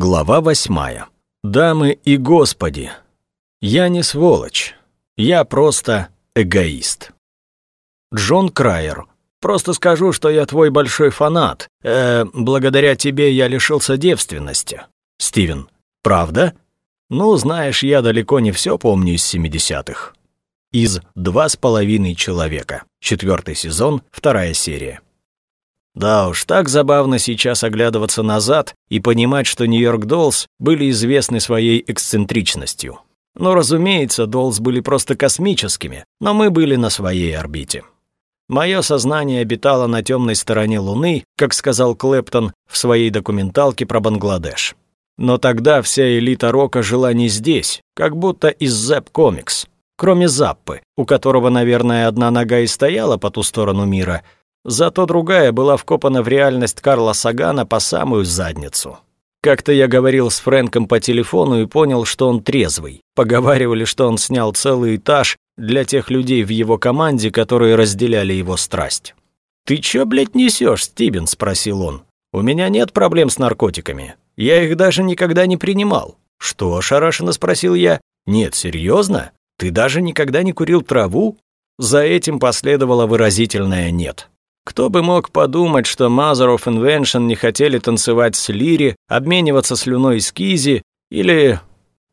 Глава восьмая. Дамы и господи, я не сволочь, я просто эгоист. Джон Крайер. Просто скажу, что я твой большой фанат. Э, благодаря тебе я лишился девственности. Стивен. Правда? Ну, знаешь, я далеко не все помню из 70-х. Из «Два с половиной человека». Четвертый сезон, вторая серия. Да уж, так забавно сейчас оглядываться назад и понимать, что Нью-Йорк Доллс были известны своей эксцентричностью. Но, разумеется, Доллс были просто космическими, но мы были на своей орбите. Мое сознание обитало на темной стороне Луны, как сказал Клэптон в своей документалке про Бангладеш. Но тогда вся элита рока жила не здесь, как будто из Зэп Комикс. Кроме Заппы, у которого, наверное, одна нога и стояла по ту сторону мира, зато другая была вкопана в реальность Карла Сагана по самую задницу. Как-то я говорил с Фрэнком по телефону и понял, что он трезвый. Поговаривали, что он снял целый этаж для тех людей в его команде, которые разделяли его страсть. «Ты чё, блядь, несёшь, Стивен?» – спросил он. «У меня нет проблем с наркотиками. Я их даже никогда не принимал». «Что?» – ошарашенно спросил я. «Нет, серьезно? Ты даже никогда не курил траву?» За этим последовало выразительное «нет». Кто бы мог подумать, что of Invention не хотели танцевать с Лири, обмениваться слюной с Кизи или...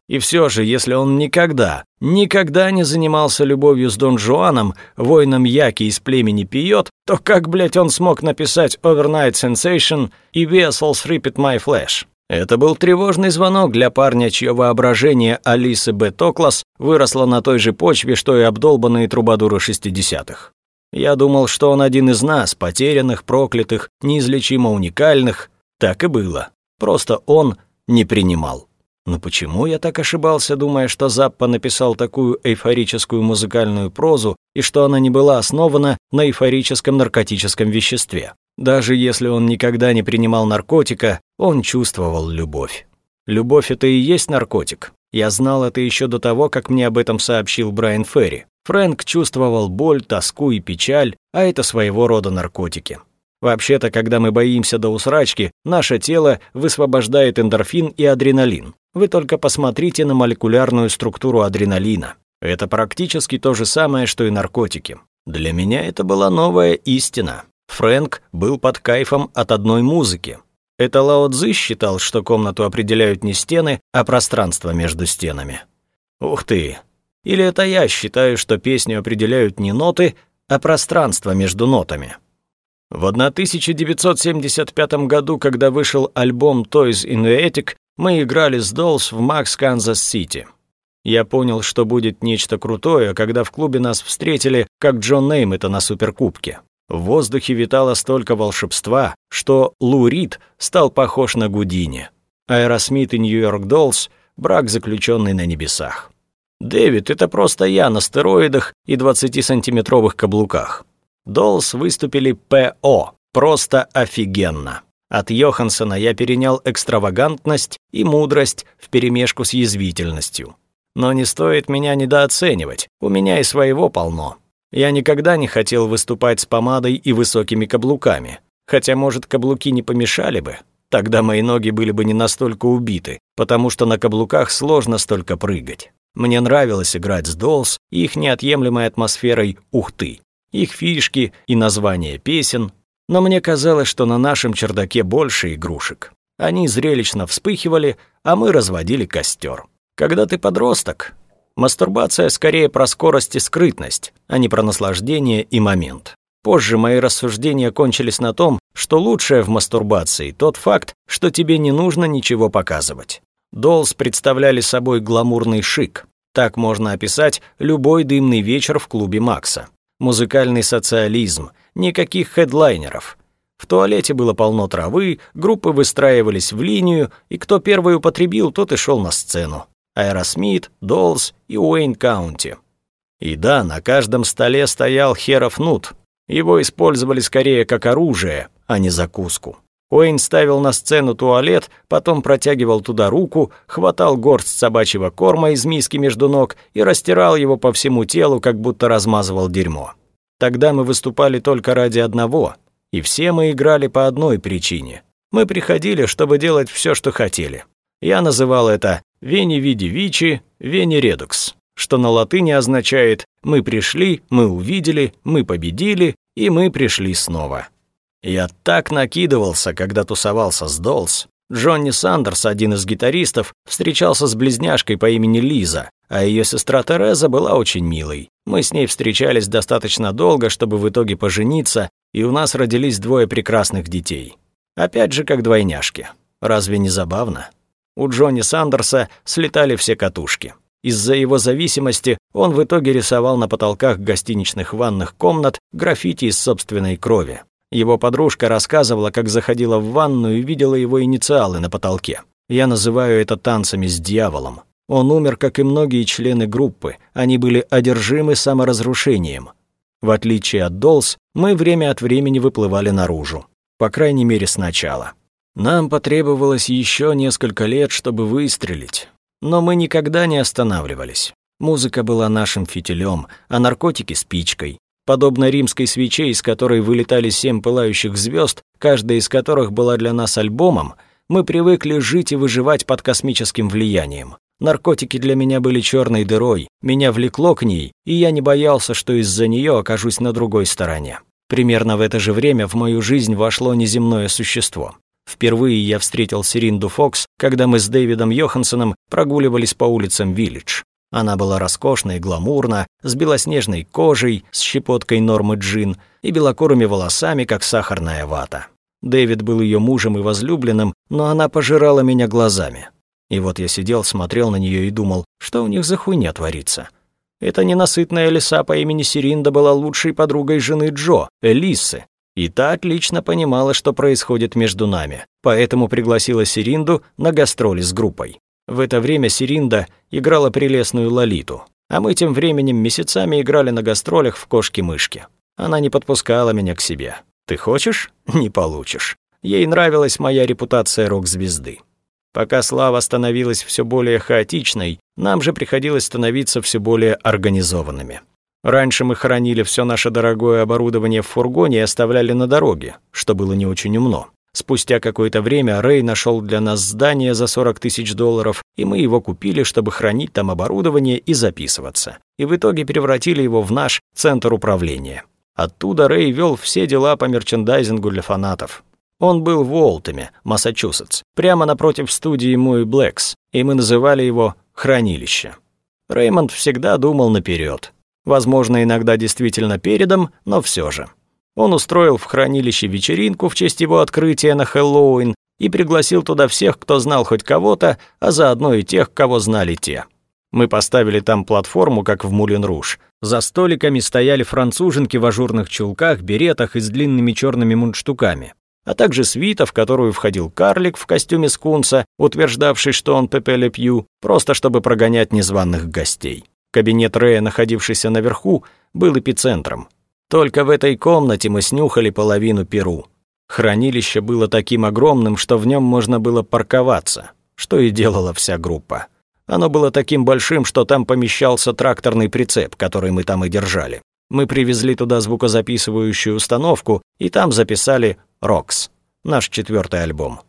И все же, если он никогда, никогда не занимался любовью с Дон Жуаном, воином Яки из племени Пиот, то как, блядь, он смог написать Overnight Sensation и Vessels Repeat My Flash? Это был тревожный звонок для парня, чье воображение Алисы Б. Токлас выросло на той же почве, что и обдолбанные трубадуры 60-х. Я думал, что он один из нас, потерянных, проклятых, неизлечимо уникальных. Так и было. Просто он не принимал. Но почему я так ошибался, думая, что Заппа написал такую эйфорическую музыкальную прозу и что она не была основана на эйфорическом наркотическом веществе? Даже если он никогда не принимал наркотика, он чувствовал любовь. Любовь — это и есть наркотик. Я знал это еще до того, как мне об этом сообщил Брайан Ферри. Фрэнк чувствовал боль, тоску и печаль, а это своего рода наркотики. Вообще-то, когда мы боимся до усрачки, наше тело высвобождает эндорфин и адреналин. Вы только посмотрите на молекулярную структуру адреналина. Это практически то же самое, что и наркотики. Для меня это была новая истина. Фрэнк был под кайфом от одной музыки. Это Лао Цзы считал, что комнату определяют не стены, а пространство между стенами. Ух ты! Или это я считаю, что песню определяют не ноты, а пространство между нотами? В 1975 году, когда вышел альбом Toys in the Attic, мы играли с Dolls в Max's Kansas City. Я понял, что будет нечто крутое, когда в клубе нас встретили, как Джо Неймета на Суперкубке. В воздухе витало столько волшебства, что Лу Рид стал похож на Гудини. Аэросмит и New York Dolls — брак, заключенный на небесах. «Дэвид, это просто я на стероидах и 20-сантиметровых каблуках». Доллс выступили ПО. Просто офигенно. От Йохансона я перенял экстравагантность и мудрость вперемешку с язвительностью. Но не стоит меня недооценивать, у меня и своего полно. Я никогда не хотел выступать с помадой и высокими каблуками. Хотя, может, каблуки не помешали бы. Тогда мои ноги были бы не настолько убиты, потому что на каблуках сложно столько прыгать. Мне нравилось играть с Доллс и их неотъемлемой атмосферой ухты, их фишки и названия песен, но мне казалось, что на нашем чердаке больше игрушек. Они зрелищно вспыхивали, а мы разводили костер. Когда ты подросток, Мастурбация скорее про скорость и скрытность, а не про наслаждение и момент. Позже мои рассуждения кончились на том, что лучшее в мастурбации тот факт, что тебе не нужно ничего показывать. Доллс представляли собой гламурный шик. Так можно описать любой дымный вечер в клубе Макса. Музыкальный социализм, никаких хедлайнеров. В туалете было полно травы, группы выстраивались в линию, и кто первый употребил, тот и шел на сцену. Аэросмит, Dolls и Уэйн Каунти. И да, на каждом столе стоял херов нут. Его использовали скорее как оружие, а не закуску. Уэйн ставил на сцену туалет, потом протягивал туда руку, хватал горсть собачьего корма из миски между ног и растирал его по всему телу, как будто размазывал дерьмо. Тогда мы выступали только ради одного, и все мы играли по одной причине. Мы приходили, чтобы делать все, что хотели. Я называл это «Вени види вичи, вени редукс», что на латыни означает «мы пришли, мы увидели, мы победили, и мы пришли снова». Я так накидывался, когда тусовался с Долс. Джонни Сандерс, один из гитаристов, встречался с близняшкой по имени Лиза, а ее сестра Тереза была очень милой. Мы с ней встречались достаточно долго, чтобы в итоге пожениться, и у нас родились двое прекрасных детей. Опять же, как двойняшки. Разве не забавно? У Джонни Сандерса слетали все катушки. Из-за его зависимости он в итоге рисовал на потолках гостиничных ванных комнат граффити из собственной крови. Его подружка рассказывала, как заходила в ванну и видела его инициалы на потолке. Я называю это танцами с дьяволом. Он умер, как и многие члены группы. Они были одержимы саморазрушением. В отличие от Долс, мы время от времени выплывали наружу. По крайней мере, сначала. Нам потребовалось еще несколько лет, чтобы выстрелить. Но мы никогда не останавливались. Музыка была нашим фитилем, а наркотики — спичкой. Подобно римской свече, из которой вылетали семь пылающих звезд, каждая из которых была для нас альбомом, мы привыкли жить и выживать под космическим влиянием. Наркотики для меня были черной дырой, меня влекло к ней, и я не боялся, что из-за нее окажусь на другой стороне. Примерно в это же время в мою жизнь вошло неземное существо. Впервые я встретил Сиринду Фокс, когда мы с Дэвидом Йоханссоном прогуливались по улицам Виллидж. Она была роскошна и гламурна, с белоснежной кожей, с щепоткой нормы джин и белокурыми волосами, как сахарная вата. Дэвид был ее мужем и возлюбленным, но она пожирала меня глазами. И вот я сидел, смотрел на нее и думал, что у них за хуйня творится. Эта ненасытная лиса по имени Сиринда была лучшей подругой жены Джо, Элисы, и та отлично понимала, что происходит между нами, поэтому пригласила Сиринду на гастроли с группой. В это время Сиринда играла прелестную Лолиту, а мы тем временем месяцами играли на гастролях в кошки-мышки. Она не подпускала меня к себе. Ты хочешь? Не получишь. Ей нравилась моя репутация рок-звезды. Пока слава становилась все более хаотичной, нам же приходилось становиться все более организованными. Раньше мы хранили все наше дорогое оборудование в фургоне и оставляли на дороге, что было не очень умно. Спустя какое-то время Рэй нашел для нас здание за 40 тысяч долларов, и мы его купили, чтобы хранить там оборудование и записываться. И в итоге превратили его в наш центр управления. Оттуда Рэй вел все дела по мерчендайзингу для фанатов. Он был в Уолтеме, Массачусетс, прямо напротив студии Муи Блэкс, и мы называли его «Хранилище». Рэймонд всегда думал наперед. Возможно, иногда действительно передом, но все же. Он устроил в хранилище вечеринку в честь его открытия на Хэллоуин и пригласил туда всех, кто знал хоть кого-то, а заодно и тех, кого знали те. Мы поставили там платформу, как в Мулен-Руж. За столиками стояли француженки в ажурных чулках, беретах и с длинными черными мундштуками, а также свита, в которую входил карлик в костюме скунса, утверждавший, что он Пепе Ле Пью, просто чтобы прогонять незваных гостей. Кабинет Рэя, находившийся наверху, был эпицентром. Только в этой комнате мы снюхали половину Перу. Хранилище было таким огромным, что в нем можно было парковаться, что и делала вся группа. Оно было таким большим, что там помещался тракторный прицеп, который мы там и держали. Мы привезли туда звукозаписывающую установку, и там записали «Рокс», наш четвертый альбом.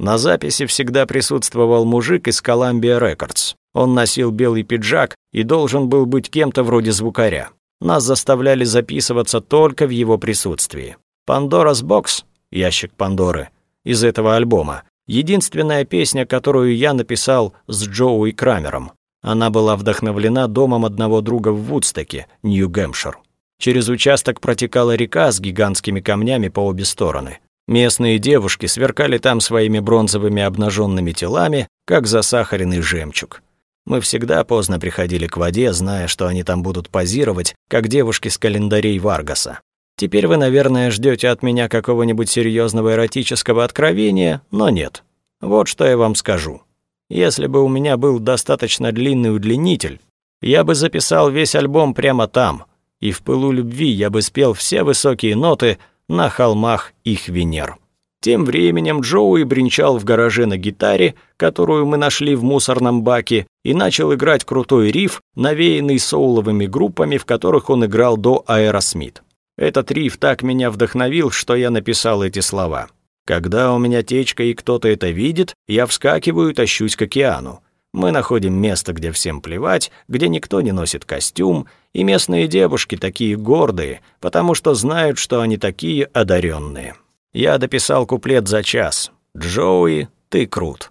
На записи всегда присутствовал мужик из Columbia Records. Он носил белый пиджак и должен был быть кем-то вроде звукаря. Нас заставляли записываться только в его присутствии. «Пандорас Бокс» — ящик Пандоры, из этого альбома. Единственная песня, которую я написал с Джоуи Крамером. Она была вдохновлена домом одного друга в Вудстоке, Нью-Гэмпшир. Через участок протекала река с гигантскими камнями по обе стороны. Местные девушки сверкали там своими бронзовыми обнаженными телами, как засахаренный жемчуг. Мы всегда поздно приходили к воде, зная, что они там будут позировать, как девушки с календарей Варгаса. Теперь вы, наверное, ждете от меня какого-нибудь серьезного эротического откровения, но нет. Вот что я вам скажу. Если бы у меня был достаточно длинный удлинитель, я бы записал весь альбом прямо там, и в пылу любви я бы спел все высокие ноты на холмах их Венер. Тем временем Джоуи бренчал в гараже на гитаре, которую мы нашли в мусорном баке, и начал играть крутой риф, навеянный соуловыми группами, в которых он играл до Аэросмит. Этот риф так меня вдохновил, что я написал эти слова. Когда у меня течка и кто-то это видит, я вскакиваю и тащусь к океану. Мы находим место, где всем плевать, где никто не носит костюм, и местные девушки такие гордые, потому что знают, что они такие одаренные. Я дописал куплет за час. «Джоуи, ты крут».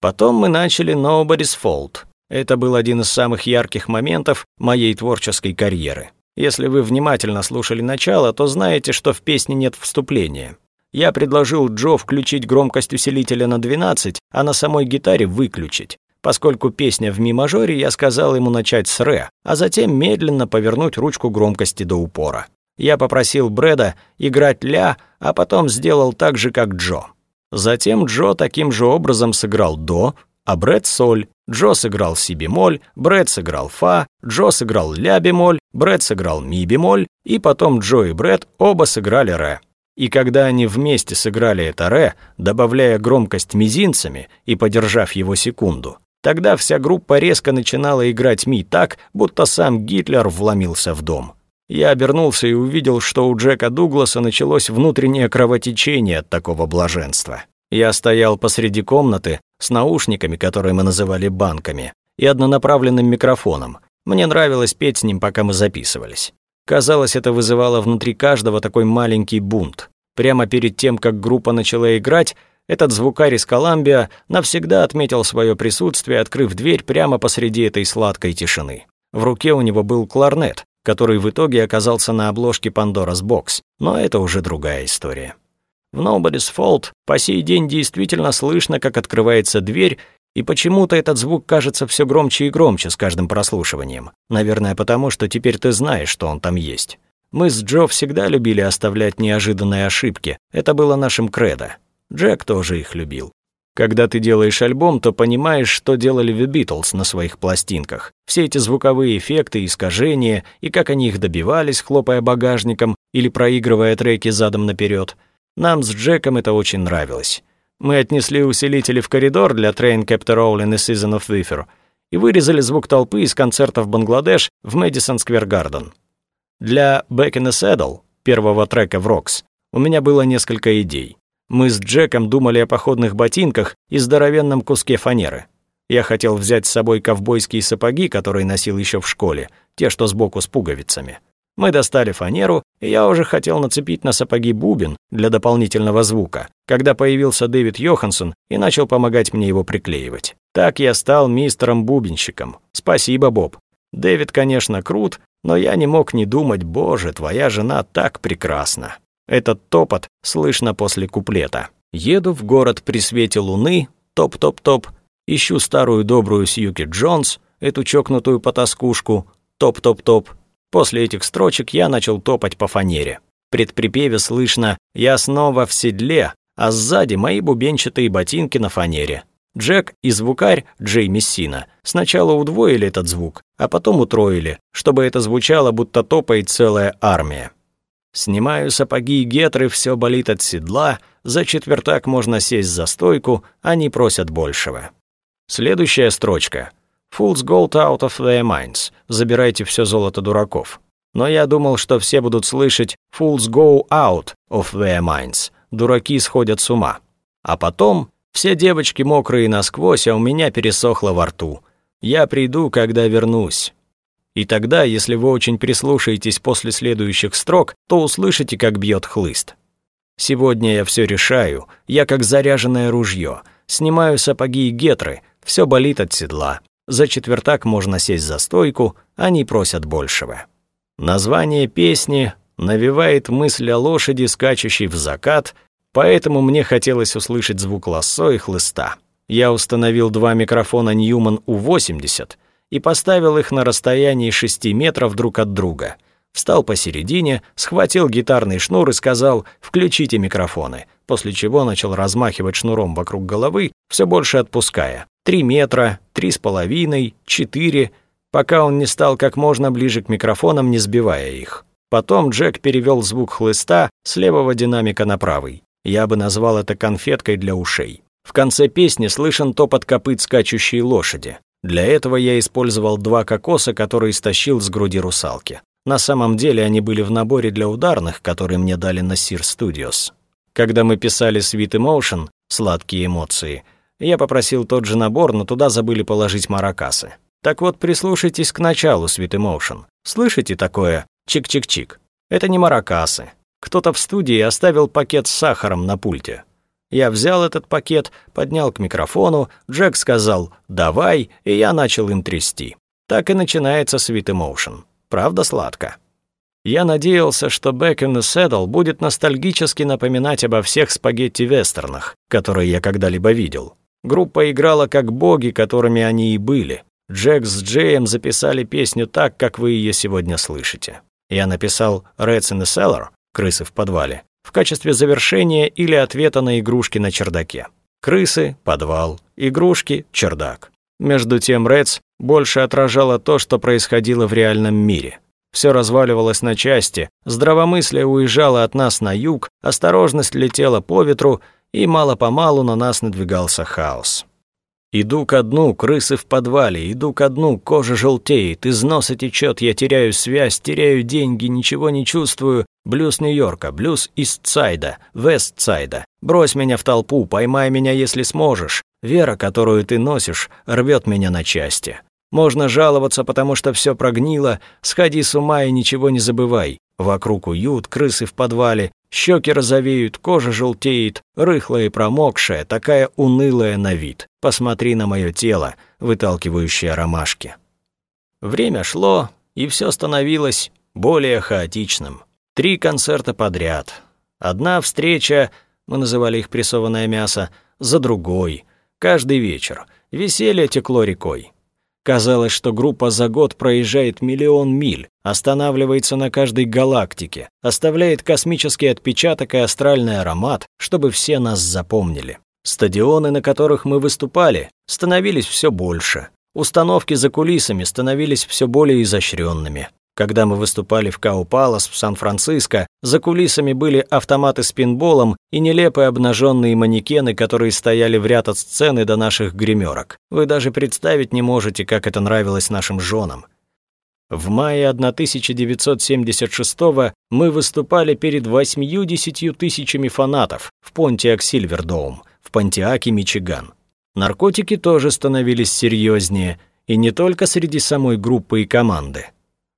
Потом мы начали «Nobody's Fault». Это был один из самых ярких моментов моей творческой карьеры. Если вы внимательно слушали начало, то знаете, что в песне нет вступления. Я предложил Джо включить громкость усилителя на 12, а на самой гитаре выключить. Поскольку песня в ми-мажоре, я сказал ему начать с ре, а затем медленно повернуть ручку громкости до упора. Я попросил Брэда играть ля, а потом сделал так же, как Джо. Затем Джо таким же образом сыграл до, а Брэд соль. Джо сыграл си бемоль, Брэд сыграл фа, Джо сыграл ля бемоль, Брэд сыграл ми бемоль, и потом Джо и Брэд оба сыграли ре. И когда они вместе сыграли это ре, добавляя громкость мизинцами и подержав его секунду, Тогда вся группа резко начинала играть ми так, будто сам Гитлер вломился в дом. Я обернулся и увидел, что у Джека Дугласа началось внутреннее кровотечение от такого блаженства. Я стоял посреди комнаты с наушниками, которые мы называли банками, и однонаправленным микрофоном. Мне нравилось петь с ним, пока мы записывались. Казалось, это вызывало внутри каждого такой маленький бунт. Прямо перед тем, как группа начала играть, этот звукарь из Коламбия навсегда отметил свое присутствие, открыв дверь прямо посреди этой сладкой тишины. В руке у него был кларнет, который в итоге оказался на обложке Pandora's Box, но это уже другая история. В Nobody's Fault по сей день действительно слышно, как открывается дверь, и почему-то этот звук кажется все громче и громче с каждым прослушиванием. Наверное, потому что теперь ты знаешь, что он там есть. Мы с Джо всегда любили оставлять неожиданные ошибки. Это было нашим кредо. Джек тоже их любил. Когда ты делаешь альбом, то понимаешь, что делали The Beatles на своих пластинках. Все эти звуковые эффекты, искажения, и как они их добивались, хлопая багажником или проигрывая треки задом наперед. Нам с Джеком это очень нравилось. Мы отнесли усилители в коридор для Train Captain Rowling и Season of Wither и вырезали звук толпы из концерта в Бангладеш в Мэдисон Сквер Гарден. Для Back in the Saddle, первого трека в Rocks, у меня было несколько идей. Мы с Джеком думали о походных ботинках и здоровенном куске фанеры. Я хотел взять с собой ковбойские сапоги, которые носил еще в школе, те, что сбоку с пуговицами. Мы достали фанеру, и я уже хотел нацепить на сапоги бубен для дополнительного звука, когда появился Дэвид Йоханссон и начал помогать мне его приклеивать. Так я стал мистером-бубенщиком. Спасибо, Боб. Дэвид, конечно, крут, но я не мог не думать, боже, твоя жена так прекрасна. Этот топот слышно после куплета. Еду в город при свете луны, топ-топ-топ, ищу старую добрую Сьюки Джонс, эту чокнутую потаскушку, топ-топ-топ. После этих строчек я начал топать по фанере. Предприпеве слышно «Я снова в седле», а сзади мои бубенчатые ботинки на фанере. Джек и звукарь Джей Мессина сначала удвоили этот звук, а потом утроили, чтобы это звучало, будто топает целая армия. Снимаю сапоги и гетры, все болит от седла, за четвертак можно сесть за стойку, они просят большего. Следующая строчка. Fools gold out of their minds. Забирайте все золото дураков. Но я думал, что все будут слышать Fools go out of their minds. Дураки сходят с ума. А потом все девочки мокрые насквозь, а у меня пересохло во рту. Я приду, когда вернусь. И тогда, если вы очень прислушаетесь после следующих строк, то услышите, как бьет хлыст. Сегодня я все решаю, я как заряженное ружье, снимаю сапоги и гетры, все болит от седла. За четвертак можно сесть за стойку, они просят большего. Название песни навевает мысль о лошади, скачущей в закат, поэтому мне хотелось услышать звук лассо и хлыста. Я установил два микрофона Ньюман У-80, и поставил их на расстоянии шести метров друг от друга. Встал посередине, схватил гитарный шнур и сказал «включите микрофоны», после чего начал размахивать шнуром вокруг головы, все больше отпуская. Три метра, три с половиной, четыре, пока он не стал как можно ближе к микрофонам, не сбивая их. Потом Джек перевел звук хлыста с левого динамика на правый. Я бы назвал это конфеткой для ушей. В конце песни слышен топот копыт скачущей лошади. Для этого я использовал два кокоса, которые стащил с груди русалки. На самом деле они были в наборе для ударных, которые мне дали на Sir Studios. Когда мы писали Sweet Emotion, сладкие эмоции, я попросил тот же набор, но туда забыли положить маракасы. Так вот, прислушайтесь к началу Sweet Emotion. Слышите такое чик-чик-чик? Это не маракасы. Кто-то в студии оставил пакет с сахаром на пульте. Я взял этот пакет, поднял к микрофону, Джек сказал «давай», и я начал им трясти. Так и начинается Sweet Emotion. Правда сладко? Я надеялся, что Back in the Saddle будет ностальгически напоминать обо всех спагетти-вестернах, которые я когда-либо видел. Группа играла как боги, которыми они и были. Джек с Джеем записали песню так, как вы ее сегодня слышите. Я написал «Rats in the Cellar» — «Крысы в подвале» в качестве завершения или ответа на игрушки на чердаке. Крысы, подвал, игрушки, чердак. Между тем Рэдс больше отражало то, что происходило в реальном мире. Все разваливалось на части, здравомыслие уезжало от нас на юг, осторожность летела по ветру, и мало-помалу на нас надвигался хаос. Иду ко дну, крысы в подвале, иду ко дну, кожа желтеет, из носа течет, я теряю связь, теряю деньги, ничего не чувствую. Блюз Нью-Йорка, блюз Истсайда, Вестсайда. Брось меня в толпу, поймай меня, если сможешь. Вера, которую ты носишь, рвет меня на части. Можно жаловаться, потому что все прогнило, сходи с ума и ничего не забывай. Вокруг уют, крысы в подвале, щеки розовеют, кожа желтеет, рыхлая и промокшая, такая унылая на вид. Посмотри на мое тело, выталкивающее ромашки. Время шло, и все становилось более хаотичным. Три концерта подряд. Одна встреча, мы называли их прессованное мясо, за другой. Каждый вечер. Веселье текло рекой. Казалось, что группа за год проезжает миллион миль, останавливается на каждой галактике, оставляет космический отпечаток и астральный аромат, чтобы все нас запомнили. Стадионы, на которых мы выступали, становились все больше. Установки за кулисами становились все более изощренными. Когда мы выступали в Кау-Палас в Сан-Франциско, за кулисами были автоматы с пинболом и нелепые обнаженные манекены, которые стояли в ряд от сцены до наших гримерок. Вы даже представить не можете, как это нравилось нашим женам. В мае 1976 мы выступали перед 80 тысячами фанатов в Понтиак Сильвердоум, в Понтиаке, Мичиган. Наркотики тоже становились серьезнее, и не только среди самой группы и команды.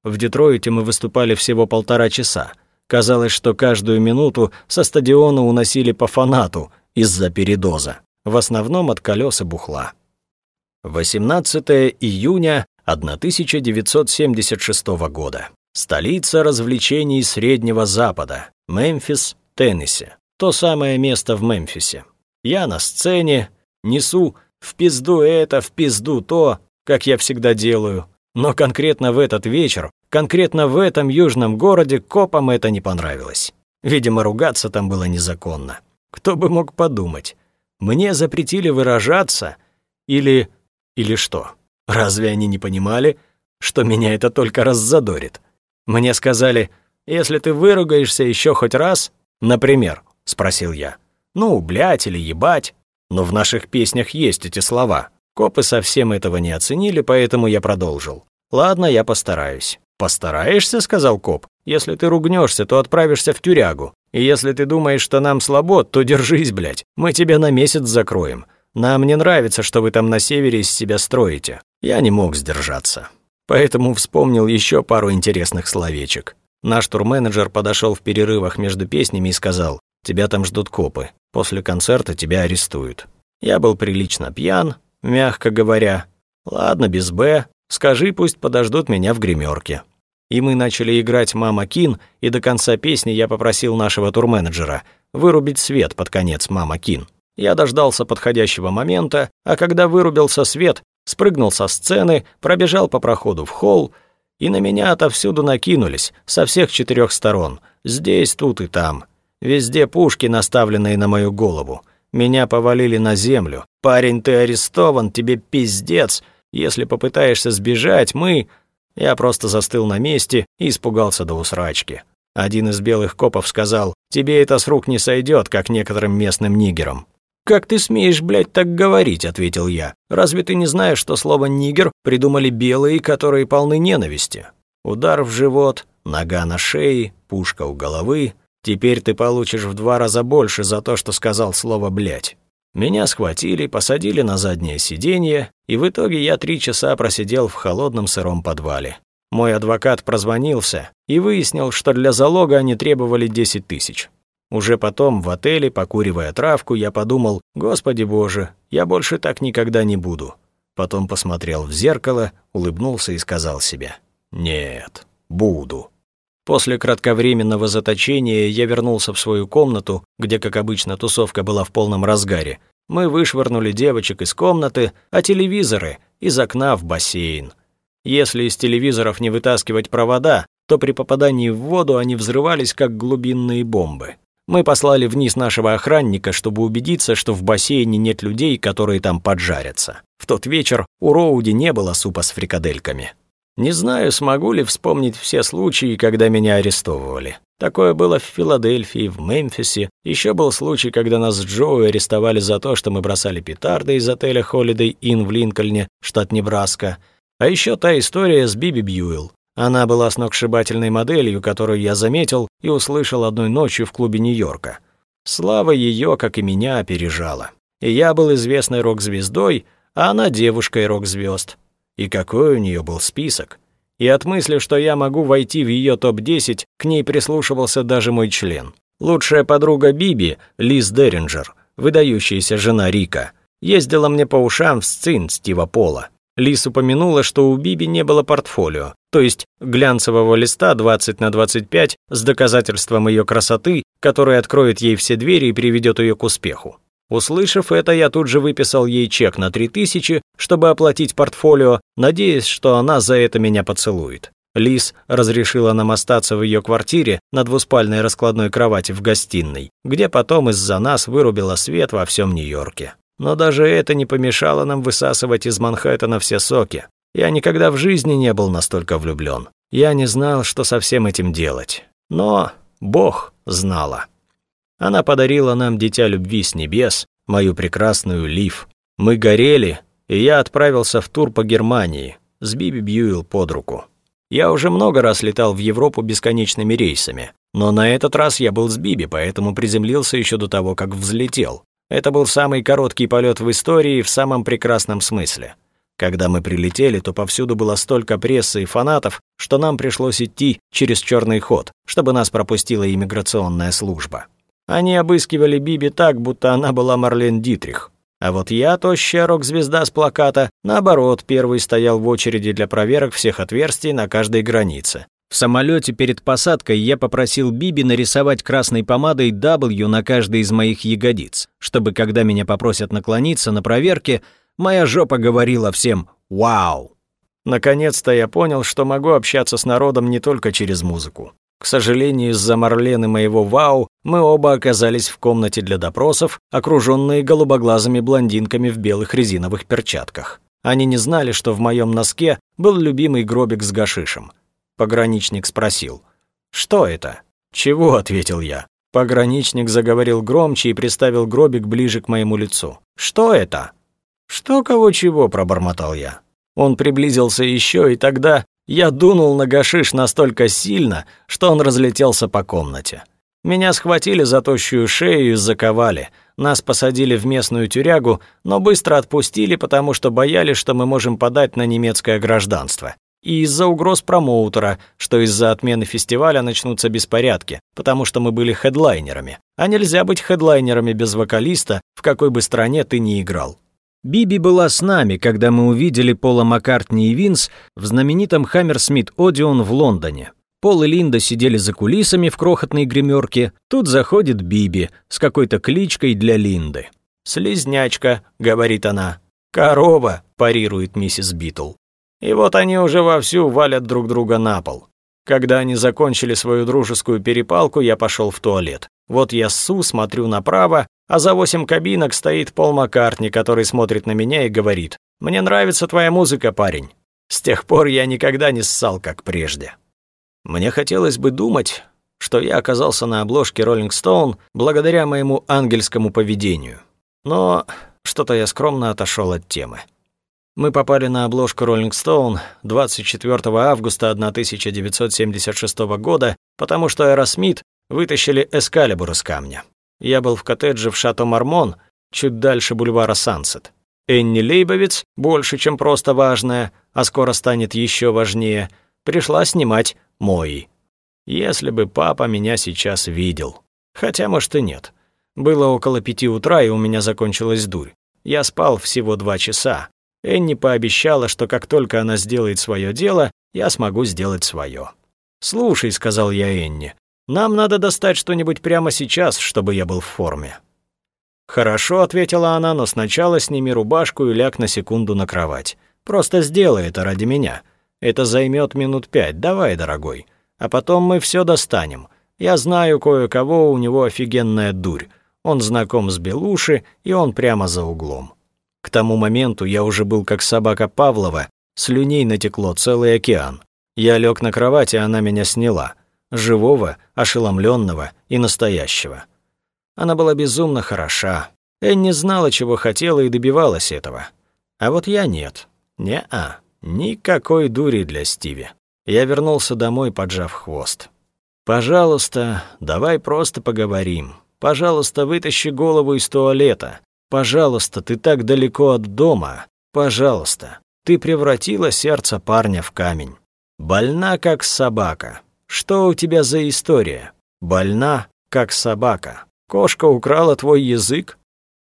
В Детройте мы выступали всего полтора часа. Казалось, что каждую минуту со стадиона уносили по фанату из-за передоза, в основном от колеса бухла. 18 июня 1976 года. Столица развлечений Среднего Запада, Мемфис, Теннесси. То самое место в Мемфисе. Я на сцене, несу в пизду это, в пизду то, как я всегда делаю, но конкретно в этот вечер, конкретно в этом южном городе копам это не понравилось. Видимо, ругаться там было незаконно. Кто бы мог подумать? Мне запретили выражаться или... или что? Разве они не понимали, что меня это только раззадорит? Мне сказали, если ты выругаешься еще хоть раз, например, спросил я. Ну, блять или ебать. Но в наших песнях есть эти слова. Копы совсем этого не оценили, поэтому я продолжил. «Ладно, я постараюсь». «Постараешься?» — сказал коп. «Если ты ругнешься, то отправишься в тюрягу. И если ты думаешь, что нам слабо, то держись, блядь. Мы тебя на месяц закроем. Нам не нравится, что вы там на севере из себя строите». Я не мог сдержаться. Поэтому вспомнил еще пару интересных словечек. Наш турменеджер подошел в перерывах между песнями и сказал, «Тебя там ждут копы. После концерта тебя арестуют». Я был прилично пьян, мягко говоря. Ладно, без «Б», скажи, пусть подождут меня в гримерке. И мы начали играть «Мама Кин», и до конца песни я попросил нашего турменеджера вырубить свет под конец «Мама Кин». Я дождался подходящего момента, а когда вырубился свет, спрыгнул со сцены, пробежал по проходу в холл, и на меня отовсюду накинулись, со всех четырех сторон, здесь, тут и там. Везде пушки, наставленные на мою голову. Меня повалили на землю. «Парень, ты арестован, тебе пиздец. Если попытаешься сбежать, мы...» Я просто застыл на месте и испугался до усрачки. Один из белых копов сказал, «Тебе это с рук не сойдет, как некоторым местным нигерам». «Как ты смеешь, блядь, так говорить?» — ответил я. «Разве ты не знаешь, что слово «нигер» придумали белые, которые полны ненависти?» Удар в живот, нога на шее, пушка у головы. Теперь ты получишь в два раза больше за то, что сказал слово «блядь». Меня схватили, посадили на заднее сиденье, и в итоге я три часа просидел в холодном сыром подвале. Мой адвокат прозвонился и выяснил, что для залога они требовали 10 тысяч. Уже потом в отеле, покуривая травку, я подумал, «Господи боже, я больше так никогда не буду». Потом посмотрел в зеркало, улыбнулся и сказал себе, «Нет, буду». После кратковременного заточения я вернулся в свою комнату, где, как обычно, тусовка была в полном разгаре. Мы вышвырнули девочек из комнаты, а телевизоры — из окна в бассейн. Если из телевизоров не вытаскивать провода, то при попадании в воду они взрывались, как глубинные бомбы. Мы послали вниз нашего охранника, чтобы убедиться, что в бассейне нет людей, которые там поджарятся. В тот вечер у Роуди не было супа с фрикадельками. Не знаю, смогу ли вспомнить все случаи, когда меня арестовывали. Такое было в Филадельфии, в Мемфисе. Еще был случай, когда нас с Джоуи арестовали за то, что мы бросали петарды из отеля Holiday Inn в Линкольне, штат Небраска. А еще та история с Биби Бьюэлл. Она была сногсшибательной моделью, которую я заметил и услышал одной ночью в клубе Нью-Йорка. Слава ее, как и меня, опережала. И я был известной рок-звездой, а она девушкой рок-звезд. И какой у нее был список. И от мысли, что я могу войти в ее топ-10, к ней прислушивался даже мой член. Лучшая подруга Биби, Лиз Деринджер, выдающаяся жена Рика, ездила мне по ушам в сцин Стива Пола. Лиз упомянула, что у Биби не было портфолио, то есть глянцевого листа 20 на 25 с доказательством ее красоты, который откроет ей все двери и приведет ее к успеху. Услышав это, я тут же выписал ей чек на 3000, чтобы оплатить портфолио, надеясь, что она за это меня поцелует. Лис разрешила нам остаться в ее квартире на двуспальной раскладной кровати в гостиной, где потом из-за нас вырубила свет во всем Нью-Йорке. Но даже это не помешало нам высасывать из Манхэттена все соки. Я никогда в жизни не был настолько влюблен. Я не знал, что со всем этим делать. Но Бог знала. Она подарила нам дитя любви с небес, мою прекрасную Лив. Мы горели, и я отправился в тур по Германии с Биби Бьюэлл под руку. Я уже много раз летал в Европу бесконечными рейсами, но на этот раз я был с Биби, поэтому приземлился еще до того, как взлетел. Это был самый короткий полет в истории в самом прекрасном смысле. Когда мы прилетели, то повсюду было столько прессы и фанатов, что нам пришлось идти через черный ход, чтобы нас пропустила иммиграционная служба. Они обыскивали Биби так, будто она была Марлен Дитрих. А вот я, тощая рок-звезда с плаката, наоборот, первый стоял в очереди для проверок всех отверстий на каждой границе. В самолете перед посадкой я попросил Биби нарисовать красной помадой W на каждой из моих ягодиц, чтобы когда меня попросят наклониться на проверке, моя жопа говорила всем «Вау!». Наконец-то я понял, что могу общаться с народом не только через музыку. К сожалению, из-за Марлены моего вау мы оба оказались в комнате для допросов, окруженные голубоглазыми блондинками в белых резиновых перчатках. Они не знали, что в моем носке был любимый гробик с гашишем. Пограничник спросил. «Что это?» «Чего?» — ответил я. Пограничник заговорил громче и приставил гробик ближе к моему лицу. «Что это?» «Что кого чего?» — пробормотал я. Он приблизился еще, и тогда я дунул на гашиш настолько сильно, что он разлетелся по комнате. Меня схватили за тощую шею и заковали. Нас посадили в местную тюрягу, но быстро отпустили, потому что боялись, что мы можем подать на немецкое гражданство. И из-за угроз промоутера, что из-за отмены фестиваля начнутся беспорядки, потому что мы были хедлайнерами. А нельзя быть хедлайнерами без вокалиста, в какой бы стране ты ни играл. Биби была с нами, когда мы увидели Пола Маккартни и Винс в знаменитом Hammersmith Odeon в Лондоне. Пол и Линда сидели за кулисами в крохотной гримерке. Тут заходит Биби с какой-то кличкой для Линды. «Слизнячка», — говорит она. «Корова», — парирует миссис Битл. И вот они уже вовсю валят друг друга на пол. Когда они закончили свою дружескую перепалку, я пошел в туалет. Вот я ссу, смотрю направо, а за восемь кабинок стоит Пол Маккартни, который смотрит на меня и говорит, «Мне нравится твоя музыка, парень». С тех пор я никогда не ссал, как прежде. Мне хотелось бы думать, что я оказался на обложке Rolling Stone благодаря моему ангельскому поведению. Но что-то я скромно отошел от темы. Мы попали на обложку Rolling Stone 24 августа 1976 года, потому что Aerosmith вытащили эскалибур из камня. Я был в коттедже в Шато-Мармон, чуть дальше бульвара Сансет. Энни Лейбовиц, больше, чем просто важная, а скоро станет еще важнее, пришла снимать мой. Если бы папа меня сейчас видел. Хотя, может, и нет. Было около пяти утра, и у меня закончилась дурь. Я спал всего два часа. Энни пообещала, что как только она сделает свое дело, я смогу сделать свое. «Слушай», — сказал я Энни, — «нам надо достать что-нибудь прямо сейчас, чтобы я был в форме». «Хорошо», — ответила она, — «но сначала сними рубашку и ляг на секунду на кровать. Просто сделай это ради меня. Это займет минут пять, давай, дорогой. А потом мы все достанем. Я знаю кое-кого, у него офигенная дурь. Он знаком с Белуши, и он прямо за углом. К тому моменту я уже был как собака Павлова, слюней натекло целый океан. Я лег на кровать, и она меня сняла. Живого, ошеломленного и настоящего. Она была безумно хороша. Энни знала, чего хотела и добивалась этого. А вот я нет. Не-а. Никакой дури для Стиви. Я вернулся домой, поджав хвост. «Пожалуйста, давай просто поговорим. Пожалуйста, вытащи голову из туалета. Пожалуйста, ты так далеко от дома. Пожалуйста, ты превратила сердце парня в камень. Больна, как собака. Что у тебя за история? Больна, как собака. Кошка украла твой язык?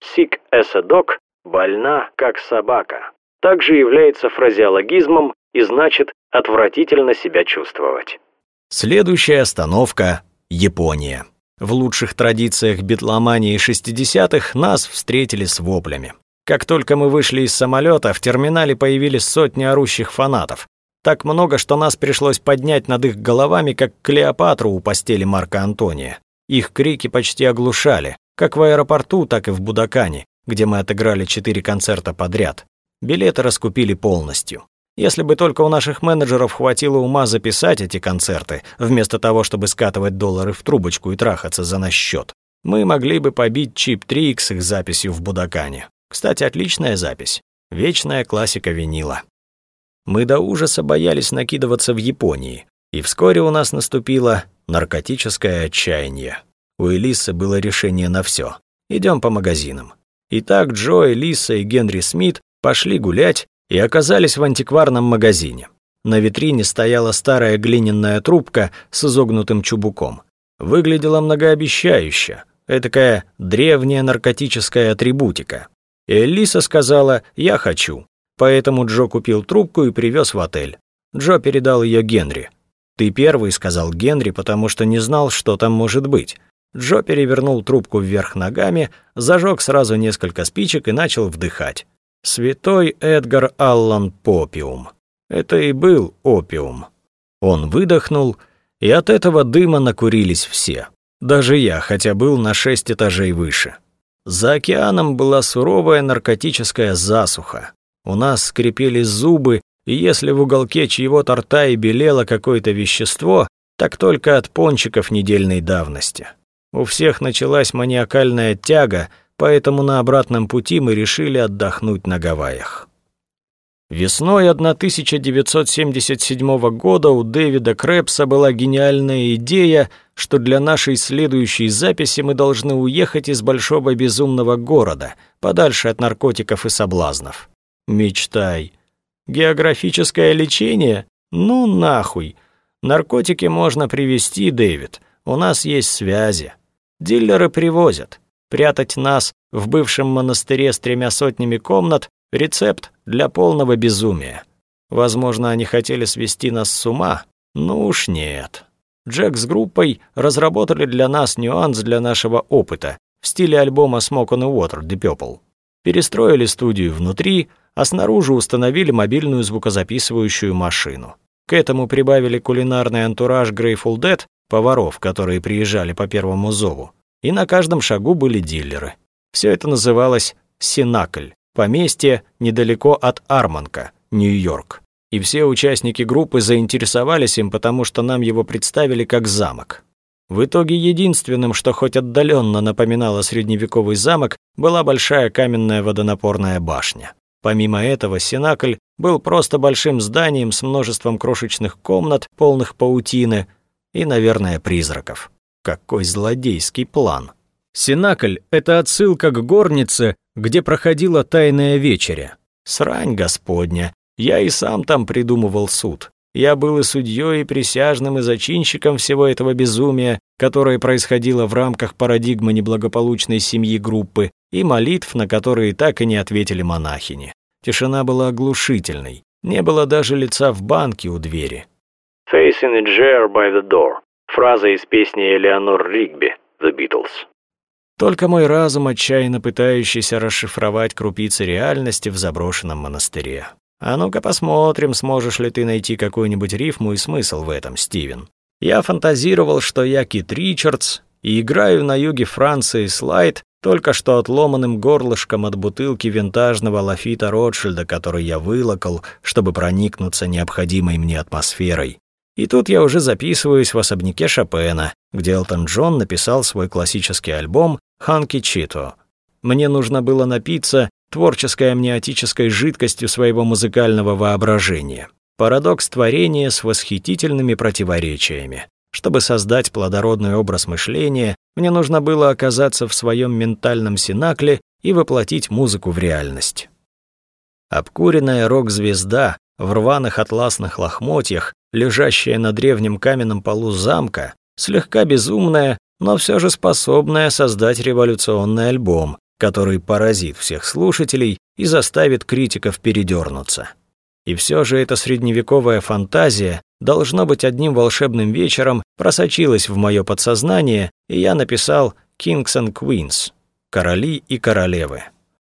Sick as a dog – больна, как собака. Также является фразеологизмом и значит отвратительно себя чувствовать. Следующая остановка – Япония. В лучших традициях битломании 60-х нас встретили с воплями. Как только мы вышли из самолета, в терминале появились сотни орущих фанатов. Так много, что нас пришлось поднять над их головами, как Клеопатру у постели Марка Антония. Их крики почти оглушали, как в аэропорту, так и в Будакане, где мы отыграли четыре концерта подряд. Билеты раскупили полностью. Если бы только у наших менеджеров хватило ума записать эти концерты, вместо того, чтобы скатывать доллары в трубочку и трахаться за наш счет, мы могли бы побить Чип-3 с их записью в Будакане. Кстати, отличная запись. Вечная классика винила. Мы до ужаса боялись накидываться в Японии, и вскоре у нас наступило наркотическое отчаяние. У Элисы было решение на все. Идем по магазинам. Итак, Джо, Элиса и Генри Смит пошли гулять и оказались в антикварном магазине. На витрине стояла старая глиняная трубка с изогнутым чубуком. Выглядела многообещающе. Этакая древняя наркотическая атрибутика. Элиса сказала «я хочу». Поэтому Джо купил трубку и привез в отель. Джо передал ее Генри. «Ты первый», — сказал Генри, потому что не знал, что там может быть. Джо перевернул трубку вверх ногами, зажег сразу несколько спичек и начал вдыхать. Святой Эдгар Аллан Попиум. Это и был опиум. Он выдохнул, и от этого дыма накурились все. Даже я, хотя был на шесть этажей выше. За океаном была суровая наркотическая засуха. У нас скрипели зубы, и если в уголке чьего-то рта и белело какое-то вещество, так только от пончиков недельной давности. У всех началась маниакальная тяга, поэтому на обратном пути мы решили отдохнуть на Гавайях. Весной 1977 года у Дэвида Крэпса была гениальная идея, что для нашей следующей записи мы должны уехать из большого безумного города, подальше от наркотиков и соблазнов. Мечтай. Географическое лечение? Ну нахуй. Наркотики можно привезти, Дэвид. У нас есть связи. Дилеры привозят. Прятать нас в бывшем монастыре с тремя сотнями комнат — рецепт для полного безумия. Возможно, они хотели свести нас с ума? Ну уж нет. Джек с группой разработали для нас нюанс для нашего опыта в стиле альбома Smoke on the Water The People. Перестроили студию внутри, а снаружи установили мобильную звукозаписывающую машину. К этому прибавили кулинарный антураж Grateful Dead, поваров, которые приезжали по первому зову, и на каждом шагу были дилеры. Все это называлось «Синакль», поместье недалеко от Арманка, Нью-Йорк. И все участники группы заинтересовались им, потому что нам его представили как замок. В итоге единственным, что хоть отдаленно напоминало средневековый замок, была большая каменная водонапорная башня. Помимо этого, Синакль был просто большим зданием с множеством крошечных комнат, полных паутины и, наверное, призраков. Какой злодейский план. Синакль — это отсылка к горнице, где проходила тайная вечеря. Срань господня, я и сам там придумывал суд. Я был и судьей, и присяжным, и зачинщиком всего этого безумия, которое происходило в рамках парадигмы неблагополучной семьи группы, и молитв, на которые так и не ответили монахини. Тишина была оглушительной. Не было даже лица в банке у двери. «Face in a jar by the door» — фраза из песни Элеонор Ригби, The Beatles. Только мой разум, отчаянно пытающийся расшифровать крупицы реальности в заброшенном монастыре. А ну-ка посмотрим, сможешь ли ты найти какую-нибудь рифму и смысл в этом, Стивен. Я фантазировал, что я Кит Ричардс и играю на юге Франции слайд, только что отломанным горлышком от бутылки винтажного лафита Ротшильда, который я вылокал, чтобы проникнуться необходимой мне атмосферой. И тут я уже записываюсь в особняке Шопена, где Элтон Джон написал свой классический альбом «Ханки Чито». Мне нужно было напиться творческой амниотической жидкостью своего музыкального воображения. Парадокс творения с восхитительными противоречиями. Чтобы создать плодородный образ мышления, мне нужно было оказаться в своем ментальном синакле и воплотить музыку в реальность. Обкуренная рок-звезда в рваных атласных лохмотьях, лежащая на древнем каменном полу замка, слегка безумная, но все же способная создать революционный альбом, который поразит всех слушателей и заставит критиков передернуться. И все же эта средневековая фантазия, должно быть, одним волшебным вечером просочилась в мое подсознание, и я написал «Kings and Queens» — «Короли и королевы».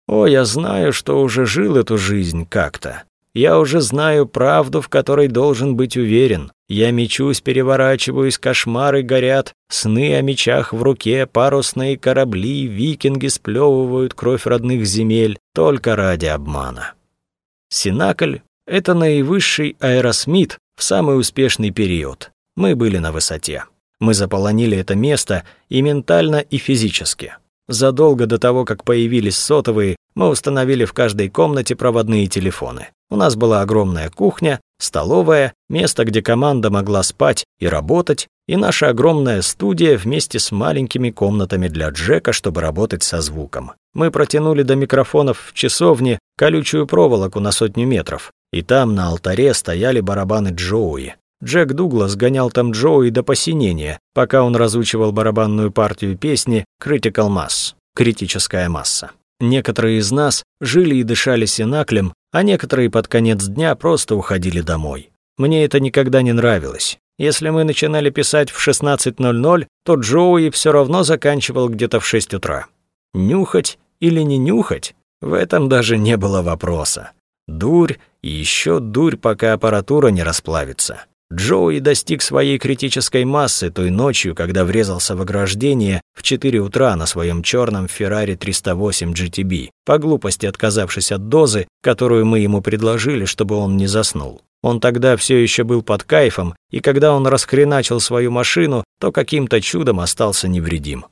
О, я знаю, что уже жил эту жизнь как-то. Я уже знаю правду, в которой должен быть уверен. Я мечусь, переворачиваюсь, кошмары горят, сны о мечах в руке, парусные корабли, викинги сплевывают кровь родных земель только ради обмана. Синакль — это наивысший аэросмит в самый успешный период. Мы были на высоте. Мы заполонили это место и ментально, и физически. Задолго до того, как появились сотовые, мы установили в каждой комнате проводные телефоны. У нас была огромная кухня, столовая, место, где команда могла спать и работать, и наша огромная студия вместе с маленькими комнатами для Джека, чтобы работать со звуком. Мы протянули до микрофонов в часовне колючую проволоку на сотню метров, и там на алтаре стояли барабаны Джоуи. Джек Дуглас гонял там Джоуи до посинения, пока он разучивал барабанную партию песни «Critical Mass» — «Критическая масса». Некоторые из нас жили и дышали синаклем, а некоторые под конец дня просто уходили домой. Мне это никогда не нравилось. Если мы начинали писать в 16.00, то Джоуи все равно заканчивал где-то в 6 утра. Нюхать или не нюхать? В этом даже не было вопроса. Дурь и еще дурь, пока аппаратура не расплавится. Джоуи достиг своей критической массы той ночью, когда врезался в ограждение в 4 утра на своем черном Ferrari 308 GTB, по глупости отказавшись от дозы, которую мы ему предложили, чтобы он не заснул. Он тогда все еще был под кайфом, и когда он расхреначил свою машину, то каким-то чудом остался невредим.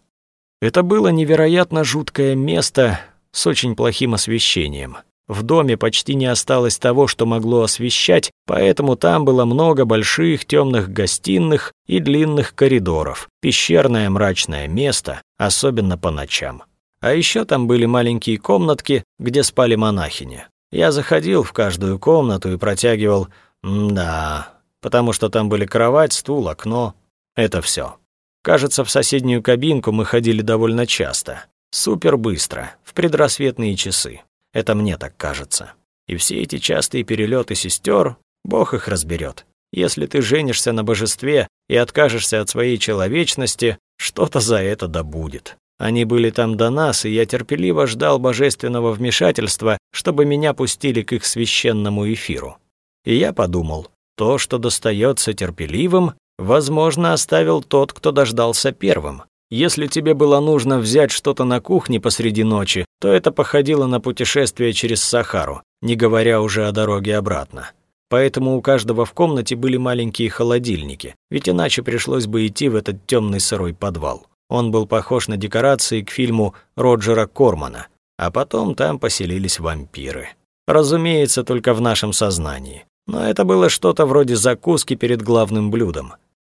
Это было невероятно жуткое место с очень плохим освещением. В доме почти не осталось того, что могло освещать, поэтому там было много больших темных гостиных и длинных коридоров, пещерное мрачное место, особенно по ночам. А еще там были маленькие комнатки, где спали монахини. Я заходил в каждую комнату и протягивал «да», потому что там были кровать, стул, окно. Это все. Кажется, в соседнюю кабинку мы ходили довольно часто. Супер быстро, в предрассветные часы. Это мне так кажется. И все эти частые перелеты сестер, Бог их разберет. Если ты женишься на божестве и откажешься от своей человечности, что-то за это да будет. Они были там до нас, и я терпеливо ждал божественного вмешательства, чтобы меня пустили к их священному эфиру. И я подумал, то, что достается терпеливым, возможно, оставил тот, кто дождался первым. Если тебе было нужно взять что-то на кухне посреди ночи, то это походило на путешествие через Сахару, не говоря уже о дороге обратно. Поэтому у каждого в комнате были маленькие холодильники, ведь иначе пришлось бы идти в этот темный сырой подвал. Он был похож на декорации к фильму Роджера Кормана, а потом там поселились вампиры. Разумеется, только в нашем сознании. Но это было что-то вроде закуски перед главным блюдом.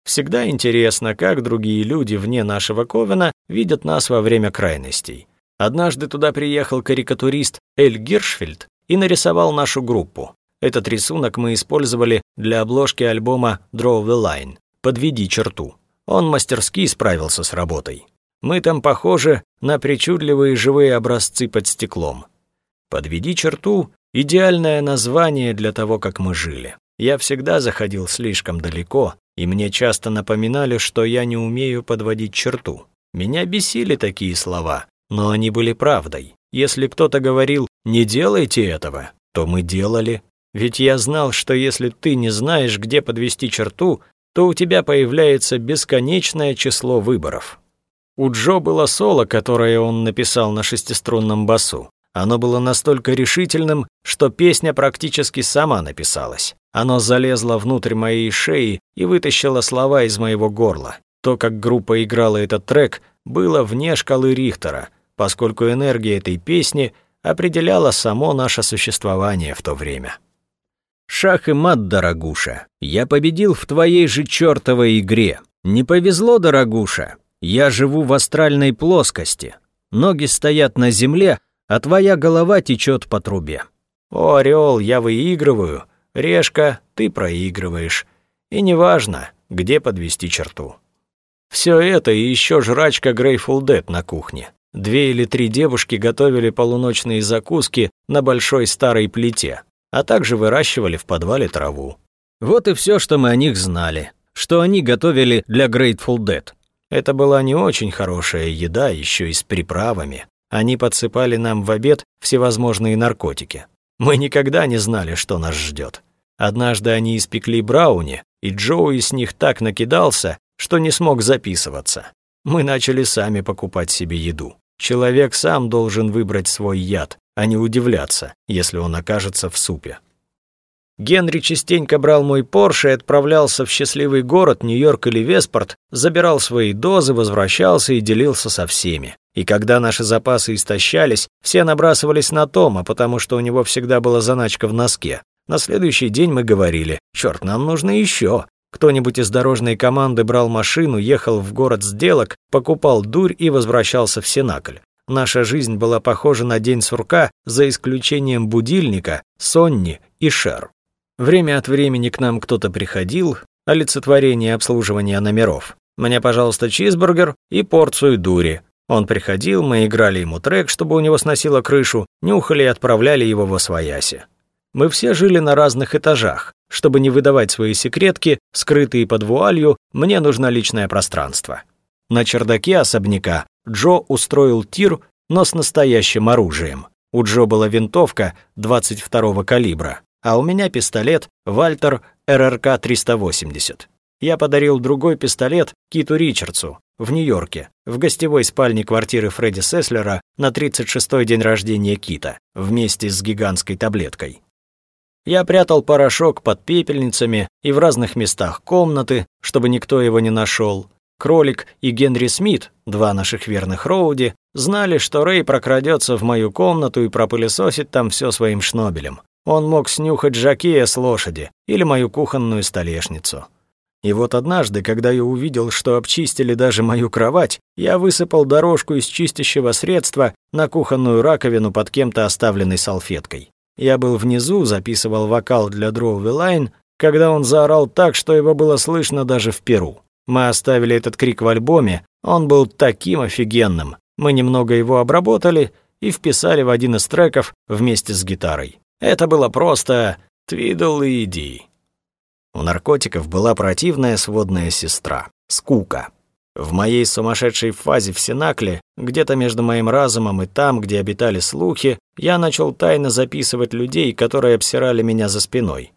Всегда интересно, как другие люди вне нашего Ковена видят нас во время крайностей. Однажды туда приехал карикатурист Эль Гиршфельд и нарисовал нашу группу. Этот рисунок мы использовали для обложки альбома Draw the Line «Подведи черту». Он мастерски справился с работой. Мы там похожи на причудливые живые образцы под стеклом. «Подведи черту» — идеальное название для того, как мы жили. Я всегда заходил слишком далеко, и мне часто напоминали, что я не умею подводить черту. Меня бесили такие слова, но они были правдой. Если кто-то говорил «не делайте этого», то мы делали. Ведь я знал, что если ты не знаешь, где подвести черту, то у тебя появляется бесконечное число выборов. У Джо было соло, которое он написал на шестиструнном басу. Оно было настолько решительным, что песня практически сама написалась. Оно залезло внутрь моей шеи и вытащило слова из моего горла. То, как группа играла этот трек, было вне шкалы Рихтера, поскольку энергия этой песни определяла само наше существование в то время. Шах и мат, дорогуша, я победил в твоей же чертовой игре. Не повезло, дорогуша, я живу в астральной плоскости. Ноги стоят на земле, а твоя голова течет по трубе. О, орел, я выигрываю, решка, ты проигрываешь. И неважно, где подвести черту. Все это и еще жрачка Grateful Dead на кухне. Две или три девушки готовили полуночные закуски на большой старой плите, а также выращивали в подвале траву. Вот и все, что мы о них знали, что они готовили для Grateful Dead. Это была не очень хорошая еда, еще и с приправами. Они подсыпали нам в обед всевозможные наркотики. Мы никогда не знали, что нас ждет. Однажды они испекли брауни, и Джоуи с них так накидался, что не смог записываться. Мы начали сами покупать себе еду. Человек сам должен выбрать свой яд, а не удивляться, если он окажется в супе. Генри частенько брал мой Порше и отправлялся в счастливый город, Нью-Йорк или Веспорт, забирал свои дозы, возвращался и делился со всеми. И когда наши запасы истощались, все набрасывались на Тома, потому что у него всегда была заначка в носке. На следующий день мы говорили, «Черт, нам нужно еще». Кто-нибудь из дорожной команды брал машину, ехал в город сделок, покупал дурь и возвращался в Синакль. Наша жизнь была похожа на день сурка, за исключением будильника, Сонни и Шер. Время от времени к нам кто-то приходил, олицетворение обслуживания номеров. Мне, пожалуйста, чизбургер и порцию дури. Он приходил, мы играли ему трек, чтобы у него сносило крышу, нюхали и отправляли его во свояси. Мы все жили на разных этажах. Чтобы не выдавать свои секретки, скрытые под вуалью, мне нужно личное пространство. На чердаке особняка Джо устроил тир, но с настоящим оружием. У Джо была винтовка 22-го калибра а у меня пистолет Вальтер РРК-380. Я подарил другой пистолет Киту Ричардсу в Нью-Йорке, в гостевой спальне квартиры Фредди Сеслера на 36-й день рождения Кита, вместе с гигантской таблеткой. Я прятал порошок под пепельницами и в разных местах комнаты, чтобы никто его не нашел. Кролик и Генри Смит, два наших верных Роуди, знали, что Рэй прокрадется в мою комнату и пропылесосит там все своим шнобелем. Он мог снюхать жакея с лошади или мою кухонную столешницу. И вот однажды, когда я увидел, что обчистили даже мою кровать, я высыпал дорожку из чистящего средства на кухонную раковину под кем-то оставленной салфеткой. Я был внизу, записывал вокал для Draw the Line, когда он заорал так, что его было слышно даже в Перу. Мы оставили этот крик в альбоме, он был таким офигенным. Мы немного его обработали и вписали в один из треков вместе с гитарой. Это было просто «твидл и иди». У наркотиков была противная сводная сестра — скука. В моей сумасшедшей фазе в Синакле, где-то между моим разумом и там, где обитали слухи, я начал тайно записывать людей, которые обсирали меня за спиной.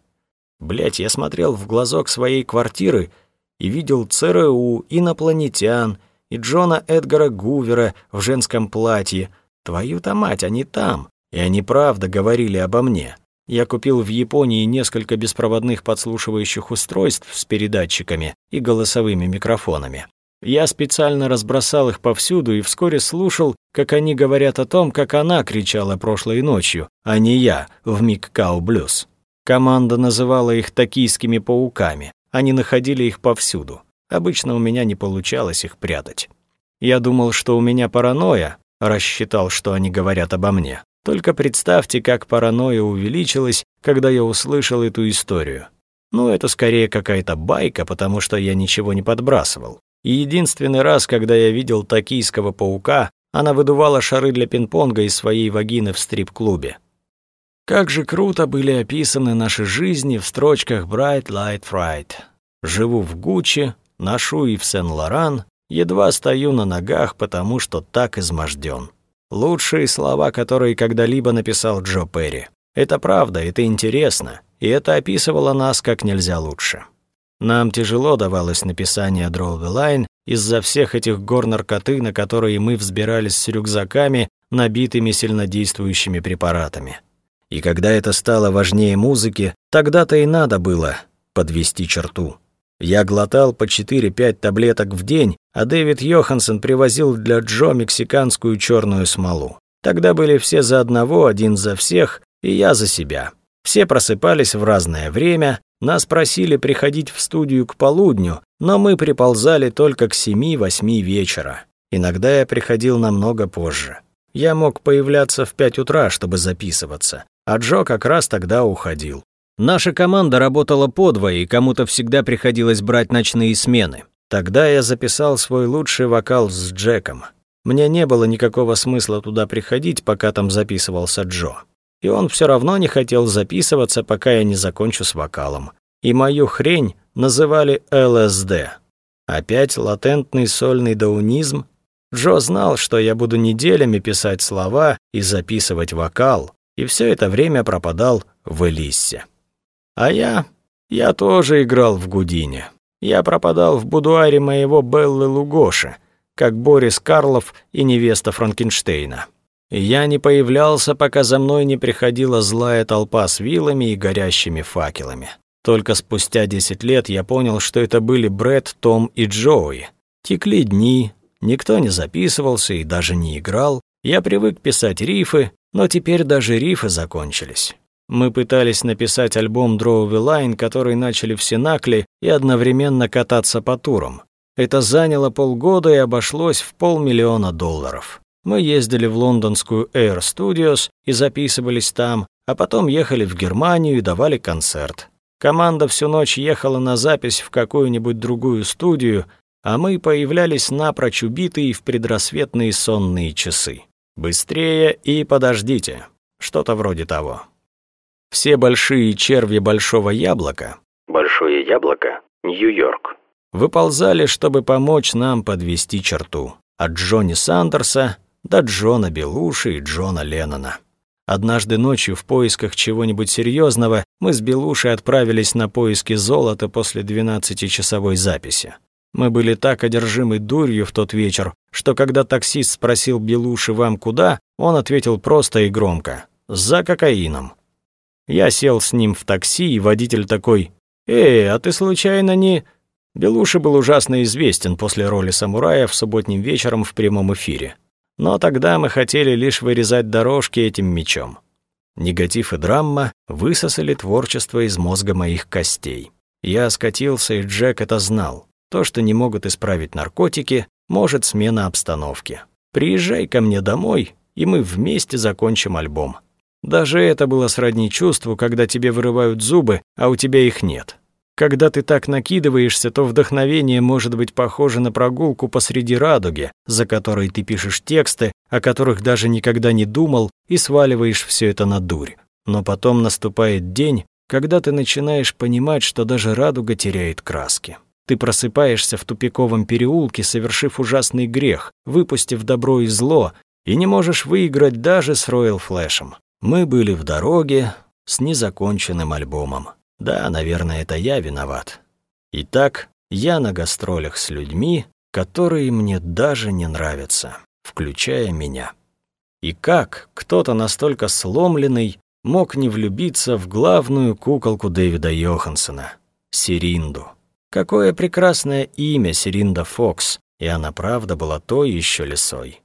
Блять, я смотрел в глазок своей квартиры и видел ЦРУ, инопланетян и Джона Эдгара Гувера в женском платье. Твою-то мать, они там, и они правда говорили обо мне. Я купил в Японии несколько беспроводных подслушивающих устройств с передатчиками и голосовыми микрофонами. Я специально разбросал их повсюду и вскоре слушал, как они говорят о том, как она кричала прошлой ночью, а не я в Миккау Блюз. Команда называла их «токийскими пауками». Они находили их повсюду. Обычно у меня не получалось их прятать. Я думал, что у меня паранойя, рассчитал, что они говорят обо мне. Только представьте, как паранойя увеличилась, когда я услышал эту историю. Ну, это скорее какая-то байка, потому что я ничего не подбрасывал. И единственный раз, когда я видел токийского паука, она выдувала шары для пинг-понга из своей вагины в стрип-клубе. Как же круто были описаны наши жизни в строчках Bright Light Fright. Живу в Гуччи, ношу и в Сен-Лоран, едва стою на ногах, потому что так измождён. Лучшие слова, которые когда-либо написал Джо Перри. Это правда, это интересно, и это описывало нас как нельзя лучше. Нам тяжело давалось написание Draw the Line из-за всех этих гор наркоты, на которые мы взбирались с рюкзаками, набитыми сильнодействующими препаратами. И когда это стало важнее музыки, тогда-то и надо было подвести черту. Я глотал по 4-5 таблеток в день, а Дэвид Йоханссон привозил для Джо мексиканскую черную смолу. Тогда были все за одного, один за всех, и я за себя. Все просыпались в разное время, нас просили приходить в студию к полудню, но мы приползали только к 7-8 вечера. Иногда я приходил намного позже. Я мог появляться в 5 утра, чтобы записываться, а Джо как раз тогда уходил. Наша команда работала подвое, и кому-то всегда приходилось брать ночные смены. Тогда я записал свой лучший вокал с Джеком. Мне не было никакого смысла туда приходить, пока там записывался Джо. И он все равно не хотел записываться, пока я не закончу с вокалом. И мою хрень называли ЛСД. Опять латентный сольный даунизм. Джо знал, что я буду неделями писать слова и записывать вокал, и все это время пропадал в Элиссе. А я... я тоже играл в Гудине. Я пропадал в будуаре моего Беллы Лугоши, как Борис Карлов и невеста Франкенштейна. Я не появлялся, пока за мной не приходила злая толпа с вилами и горящими факелами. Только спустя десять лет я понял, что это были Брэд, Том и Джоуи. Текли дни, никто не записывался и даже не играл. Я привык писать рифы, но теперь даже рифы закончились. Мы пытались написать альбом Drawby Line, который начали в Синакле, и одновременно кататься по турам. Это заняло полгода и обошлось в полмиллиона долларов. Мы ездили в лондонскую Air Studios и записывались там, а потом ехали в Германию и давали концерт. Команда всю ночь ехала на запись в какую-нибудь другую студию, а мы появлялись напрочь убитые в предрассветные сонные часы. Быстрее и подождите. Что-то вроде того. Все большие черви Большого Яблока Большое яблоко, Нью-Йорк. выползали, чтобы помочь нам подвести черту. От Джонни Сандерса до Джона Белуши и Джона Леннона. Однажды ночью в поисках чего-нибудь серьезного мы с Белушей отправились на поиски золота после 12-часовой записи. Мы были так одержимы дурью в тот вечер, что когда таксист спросил Белуши «Вам куда?», он ответил просто и громко «За кокаином». Я сел с ним в такси, и водитель такой «Эй, а ты случайно не...» Белуша был ужасно известен после роли самурая в субботним вечером в прямом эфире. Но тогда мы хотели лишь вырезать дорожки этим мечом. Негатив и драма высосали творчество из мозга моих костей. Я скатился, и Джек это знал. То, что не могут исправить наркотики, может смена обстановки. Приезжай ко мне домой, и мы вместе закончим альбом. Даже это было сродни чувству, когда тебе вырывают зубы, а у тебя их нет. Когда ты так накидываешься, то вдохновение может быть похоже на прогулку посреди радуги, за которой ты пишешь тексты, о которых даже никогда не думал, и сваливаешь все это на дурь. Но потом наступает день, когда ты начинаешь понимать, что даже радуга теряет краски. Ты просыпаешься в тупиковом переулке, совершив ужасный грех, выпустив добро и зло, и не можешь выиграть даже с Роyal Флэшем. Мы были в дороге с незаконченным альбомом. Да, наверное, это я виноват. Итак, я на гастролях с людьми, которые мне даже не нравятся, включая меня. И как кто-то настолько сломленный мог не влюбиться в главную куколку Дэвида Йоханссона, Сиринду? Какое прекрасное имя Сиринда Фокс, и она правда была той еще лисой.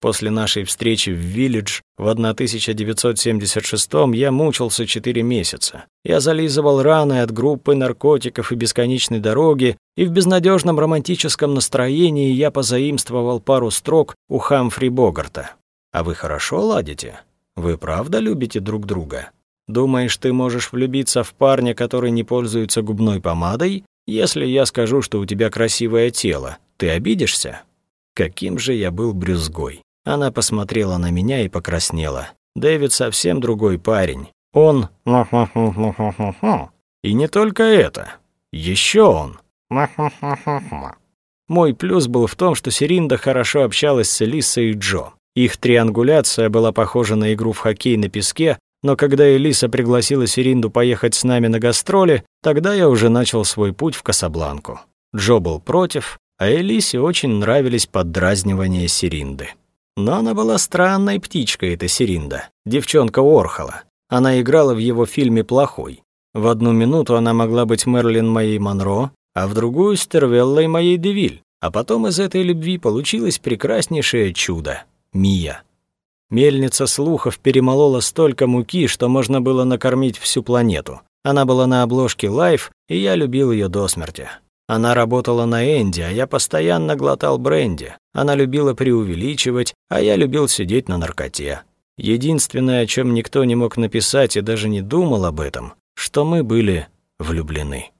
После нашей встречи в Виллидж в 1976 я мучился 4 месяца. Я зализывал раны от группы наркотиков и бесконечной дороги, и в безнадежном романтическом настроении я позаимствовал пару строк у Хамфри Богарта. «А вы хорошо ладите? Вы правда любите друг друга? Думаешь, ты можешь влюбиться в парня, который не пользуется губной помадой? Если я скажу, что у тебя красивое тело, ты обидишься?» Каким же я был брюзгой. Она посмотрела на меня и покраснела. Дэвид совсем другой парень. Он... И не только это. Еще он. Мой плюс был в том, что Серинда хорошо общалась с Элисой и Джо. Их триангуляция была похожа на игру в хоккей на песке, но когда Элиса пригласила Серинду поехать с нами на гастроли, тогда я уже начал свой путь в Касабланку. Джо был против, а Элисе очень нравились поддразнивания Серинды. Но она была странной птичкой, эта Серинда, девчонка Орхола. Она играла в его фильме «Плохой». В одну минуту она могла быть Мерлин моей Монро, а в другую — Стервеллой моей Девиль. А потом из этой любви получилось прекраснейшее чудо — Мия. Мельница слухов перемолола столько муки, что можно было накормить всю планету. Она была на обложке Life, и я любил ее до смерти. Она работала на Энди, а я постоянно глотал бренди. Она любила преувеличивать, а я любил сидеть на наркоте. Единственное, о чем никто не мог написать и даже не думал об этом, что мы были влюблены.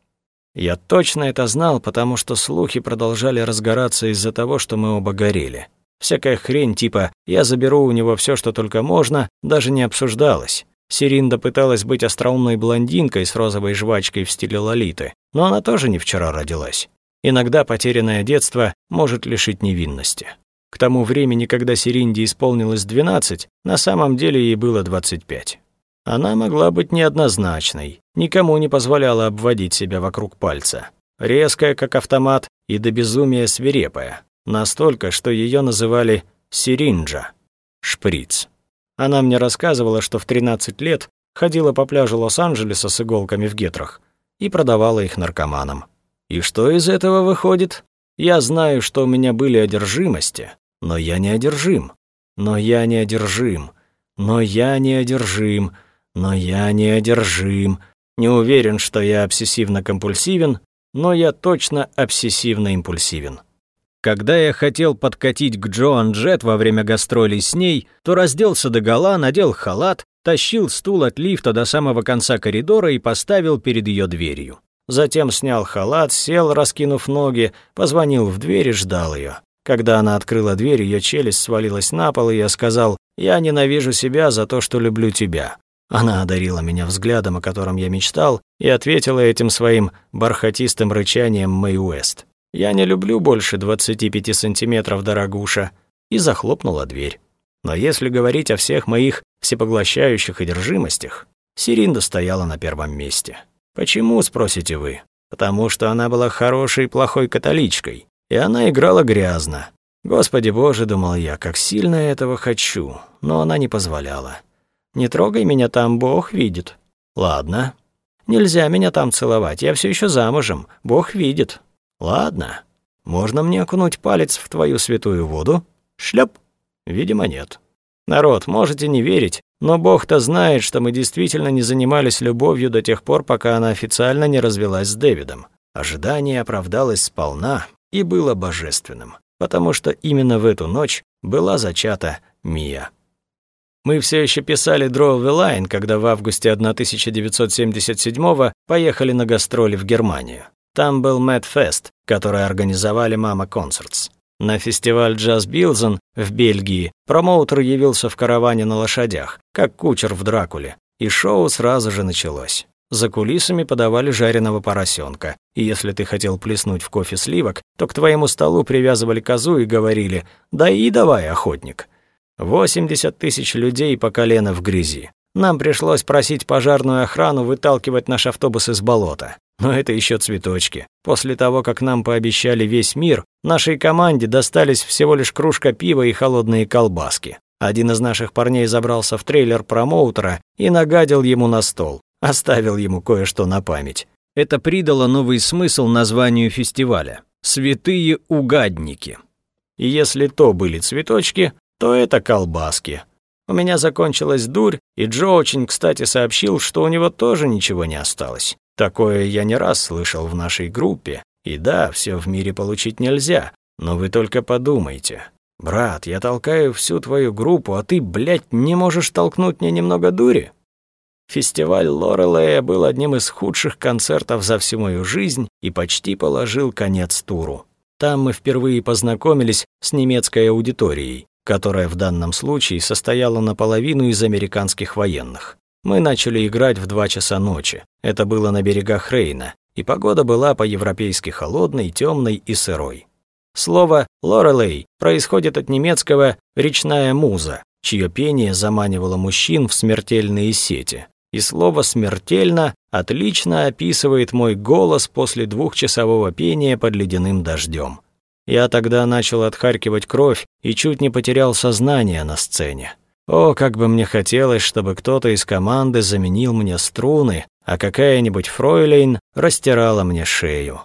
Я точно это знал, потому что слухи продолжали разгораться из-за того, что мы оба горели. Всякая хрень типа «я заберу у него все, что только можно» даже не обсуждалась. Сиринда пыталась быть остроумной блондинкой с розовой жвачкой в стиле Лолиты, но она тоже не вчера родилась. Иногда потерянное детство может лишить невинности. К тому времени, когда Сиринде исполнилось 12, на самом деле ей было 25. Она могла быть неоднозначной, никому не позволяла обводить себя вокруг пальца. Резкая, как автомат, и до безумия свирепая. Настолько, что ее называли «сиринджа» — шприц. Она мне рассказывала, что в 13 лет ходила по пляжу Лос-Анджелеса с иголками в гетрах и продавала их наркоманам. И что из этого выходит? Я знаю, что у меня были одержимости, но я не одержим. Но я не одержим. Но я не одержим. Но я не одержим. Не уверен, что я обсессивно-компульсивен, но я точно обсессивно-импульсивен. Когда я хотел подкатить к Джоан Джет во время гастролей с ней, то разделся догола, надел халат, тащил стул от лифта до самого конца коридора и поставил перед ее дверью. Затем снял халат, сел, раскинув ноги, позвонил в дверь и ждал ее. Когда она открыла дверь, ее челюсть свалилась на пол, и я сказал, «Я ненавижу себя за то, что люблю тебя». Она одарила меня взглядом, о котором я мечтал, и ответила этим своим бархатистым рычанием Мэй Уэст. «Я не люблю больше 25 сантиметров, дорогуша», и захлопнула дверь. Но если говорить о всех моих всепоглощающих одержимостях, Сиринда стояла на первом месте. Почему, спросите вы? Потому что она была хорошей и плохой католичкой, и она играла грязно. Господи боже, думал я, как сильно я этого хочу, но она не позволяла. Не трогай меня там, Бог видит. Ладно. Нельзя меня там целовать, я все еще замужем, Бог видит. Ладно, можно мне окунуть палец в твою святую воду? Шлеп? Видимо, нет. Народ, можете не верить, но Бог-то знает, что мы действительно не занимались любовью до тех пор, пока она официально не развелась с Дэвидом. Ожидание оправдалось сполна и было божественным, потому что именно в эту ночь была зачата Мия. Мы все еще писали Draw the Line, когда в августе 1977 поехали на гастроли в Германию. Там был Мэтт Фест, который организовали Мама Концертс. На фестиваль Джаз Билзен в Бельгии промоутер явился в караване на лошадях, как кучер в Дракуле, и шоу сразу же началось. За кулисами подавали жареного поросенка, и если ты хотел плеснуть в кофе сливок, то к твоему столу привязывали козу и говорили «Да и давай, охотник». 80 тысяч людей по колено в грязи. Нам пришлось просить пожарную охрану выталкивать наш автобус из болота. Но это еще цветочки. После того, как нам пообещали весь мир, нашей команде достались всего лишь кружка пива и холодные колбаски. Один из наших парней забрался в трейлер промоутера и нагадил ему на стол. Оставил ему кое-что на память. Это придало новый смысл названию фестиваля. «Святые угадники». И если то были цветочки, то это колбаски. У меня закончилась дурь, и Джо очень кстати сообщил, что у него тоже ничего не осталось. Такое я не раз слышал в нашей группе. И да, все в мире получить нельзя, но вы только подумайте. Брат, я толкаю всю твою группу, а ты, блядь, не можешь толкнуть мне немного дури? Фестиваль Лорелея был одним из худших концертов за всю мою жизнь и почти положил конец туру. Там мы впервые познакомились с немецкой аудиторией, которая в данном случае состояла наполовину из американских военных. Мы начали играть в два часа ночи. Это было на берегах Рейна, и погода была по-европейски холодной, темной и сырой. Слово «лорелей» происходит от немецкого «речная муза», чье пение заманивало мужчин в смертельные сети и слово «смертельно» отлично описывает мой голос после двухчасового пения под ледяным дождем. Я тогда начал отхаркивать кровь и чуть не потерял сознание на сцене. О, как бы мне хотелось, чтобы кто-то из команды заменил мне струны, а какая-нибудь фройлейн растирала мне шею.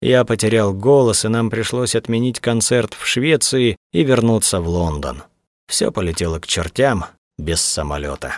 Я потерял голос, и нам пришлось отменить концерт в Швеции и вернуться в Лондон. Все полетело к чертям без самолета.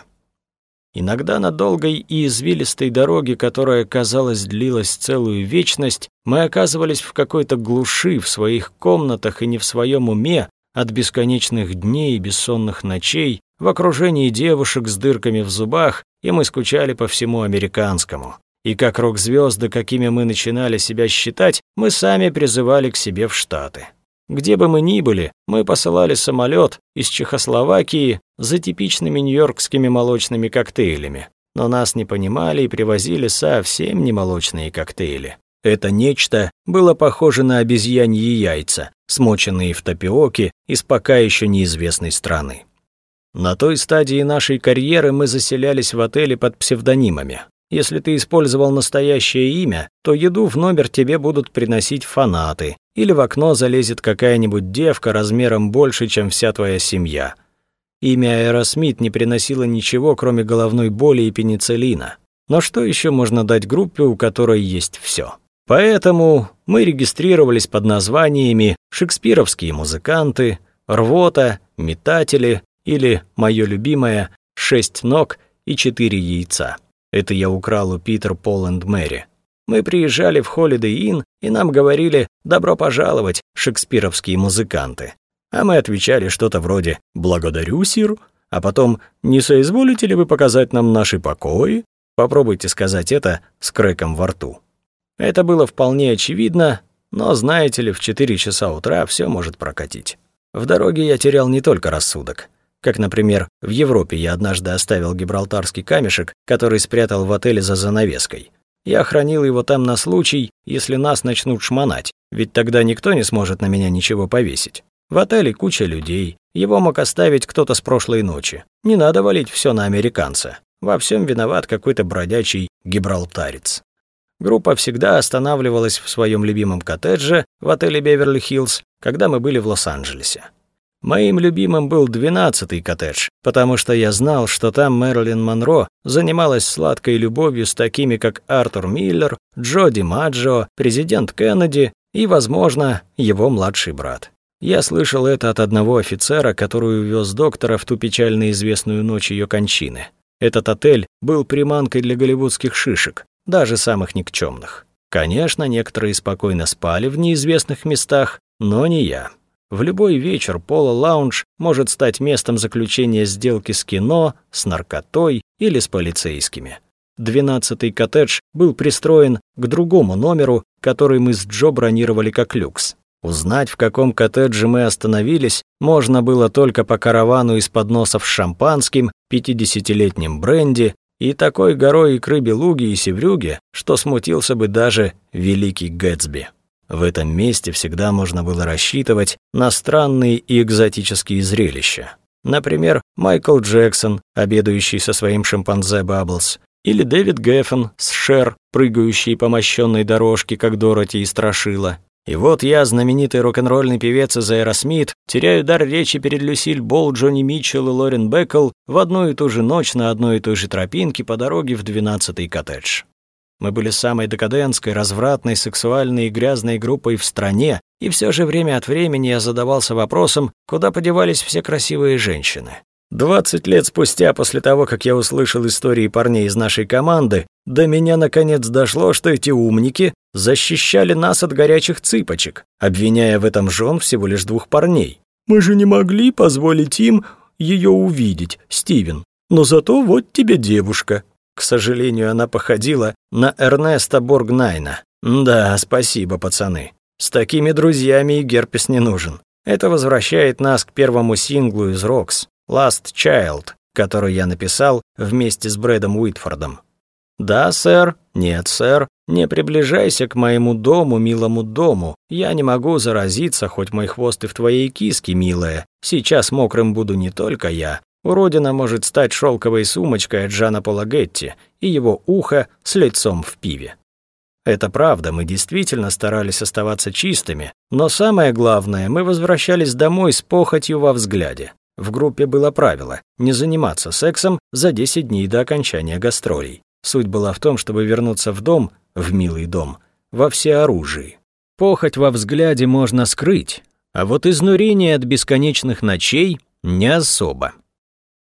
Иногда на долгой и извилистой дороге, которая, казалось, длилась целую вечность, мы оказывались в какой-то глуши, в своих комнатах и не в своем уме, от бесконечных дней и бессонных ночей, в окружении девушек с дырками в зубах, и мы скучали по всему американскому. И как рок-звезды, какими мы начинали себя считать, мы сами призывали к себе в Штаты. Где бы мы ни были, мы посылали самолет из Чехословакии за типичными нью-йоркскими молочными коктейлями. Но нас не понимали и привозили совсем не молочные коктейли. Это нечто было похоже на обезьяньи яйца, смоченные в тапиоке из пока еще неизвестной страны. На той стадии нашей карьеры мы заселялись в отели под псевдонимами. Если ты использовал настоящее имя, то еду в номер тебе будут приносить фанаты, или в окно залезет какая-нибудь девка размером больше, чем вся твоя семья. Имя Аэросмит не приносило ничего, кроме головной боли и пенициллина. Но что еще можно дать группе, у которой есть все? Поэтому мы регистрировались под названиями «Шекспировские музыканты», «Рвота», «Метатели» или, мое любимое, «Шесть ног и четыре яйца». Это я украл у Питер, Пол и Мэри. Мы приезжали в Holiday Inn, и нам говорили «добро пожаловать, шекспировские музыканты». А мы отвечали что-то вроде «благодарю, сир», а потом «не соизволите ли вы показать нам наши покои?» Попробуйте сказать это с крэком во рту. Это было вполне очевидно, но, знаете ли, в 4 часа утра все может прокатить. В дороге я терял не только рассудок. Как, например, в Европе я однажды оставил гибралтарский камешек, который спрятал в отеле за занавеской. Я хранил его там на случай, если нас начнут шмонать, ведь тогда никто не сможет на меня ничего повесить. В отеле куча людей, его мог оставить кто-то с прошлой ночи. Не надо валить все на американца. Во всем виноват какой-то бродячий гибралтарец. Группа всегда останавливалась в своем любимом коттедже в отеле Беверли-Хиллз, когда мы были в Лос-Анджелесе. Моим любимым был двенадцатый коттедж, потому что я знал, что там Мэрилин Монро занималась сладкой любовью с такими, как Артур Миллер, Джо Ди Маджо, президент Кеннеди и, возможно, его младший брат. Я слышал это от одного офицера, который увез доктора в ту печально известную ночь ее кончины. Этот отель был приманкой для голливудских шишек, даже самых никчемных. Конечно, некоторые спокойно спали в неизвестных местах, но не я. В любой вечер Пола Лаунж может стать местом заключения сделки с кино, с наркотой или с полицейскими. Двенадцатый коттедж был пристроен к другому номеру, который мы с Джо бронировали как люкс. Узнать, в каком коттедже мы остановились, можно было только по каравану из подносов с шампанским, пятидесятилетним бренди и такой горой икры белуги и севрюги, что смутился бы даже великий Гэтсби. В этом месте всегда можно было рассчитывать на странные и экзотические зрелища. Например, Майкл Джексон, обедающий со своим шимпанзе Бабблс, или Дэвид Геффен с Шер, прыгающий по мощенной дорожке, как Дороти и Страшила. И вот я, знаменитый рок-н-ролльный певец из Аэросмит, теряю дар речи перед Люсиль Болл, Джони Митчелл и Лорен Бэколл в одну и ту же ночь на одной и той же тропинке по дороге в двенадцатый коттедж. Мы были самой декадентской, развратной, сексуальной и грязной группой в стране, и все же время от времени я задавался вопросом, куда подевались все красивые женщины. Двадцать лет спустя, после того, как я услышал истории парней из нашей команды, до меня наконец дошло, что эти умники защищали нас от горячих цыпочек, обвиняя в этом жен всего лишь двух парней. «Мы же не могли позволить им ее увидеть, Стивен. Но зато вот тебе девушка». К сожалению, она походила на Эрнеста Боргнайна. Да, спасибо, пацаны. С такими друзьями и герпес не нужен. Это возвращает нас к первому синглу из Рокс «Last Child», который я написал вместе с Брэдом Уитфордом. «Да, сэр. Нет, сэр. Не приближайся к моему дому, милому дому. Я не могу заразиться, хоть мой хвост и в твоей киске, милая. Сейчас мокрым буду не только я, Уродина может стать шелковой сумочкой от Жана Полагетти и его ухо с лицом в пиве. Это правда, мы действительно старались оставаться чистыми, но самое главное, мы возвращались домой с похотью во взгляде. В группе было правило не заниматься сексом за 10 дней до окончания гастролей. Суть была в том, чтобы вернуться в дом, в милый дом, во всеоружии. Похоть во взгляде можно скрыть, а вот изнурение от бесконечных ночей не особо.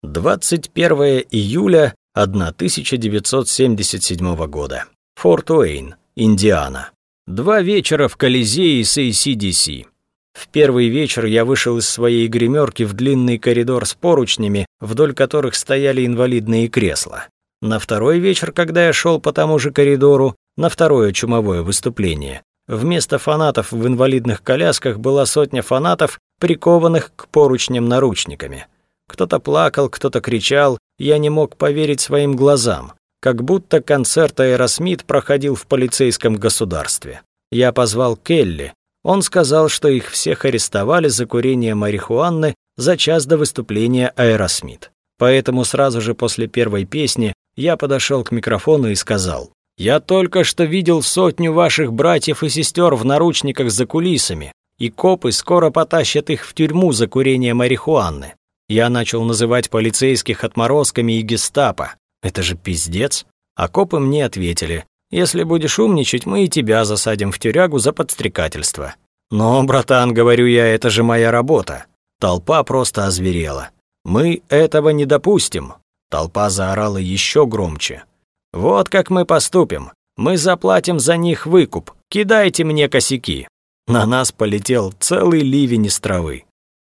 21 июля 1977 года. Форт Уэйн, Индиана. Два вечера в Колизее с ACDC. В первый вечер я вышел из своей гримерки в длинный коридор с поручнями, вдоль которых стояли инвалидные кресла. На второй вечер, когда я шел по тому же коридору, на второе чумовое выступление, вместо фанатов в инвалидных колясках была сотня фанатов, прикованных к поручням наручниками. Кто-то плакал, кто-то кричал, я не мог поверить своим глазам, как будто концерт Аэросмит проходил в полицейском государстве. Я позвал Келли. Он сказал, что их всех арестовали за курение марихуаны за час до выступления Аэросмит. Поэтому сразу же после первой песни я подошел к микрофону и сказал, «Я только что видел сотню ваших братьев и сестер в наручниках за кулисами, и копы скоро потащат их в тюрьму за курение марихуаны. Я начал называть полицейских отморозками и гестапо. Это же пиздец. А копы мне ответили, если будешь умничать, мы и тебя засадим в тюрягу за подстрекательство. Но, братан, говорю я, это же моя работа. Толпа просто озверела. Мы этого не допустим. Толпа заорала еще громче. Вот как мы поступим. Мы заплатим за них выкуп. Кидайте мне косяки. На нас полетел целый ливень из травы.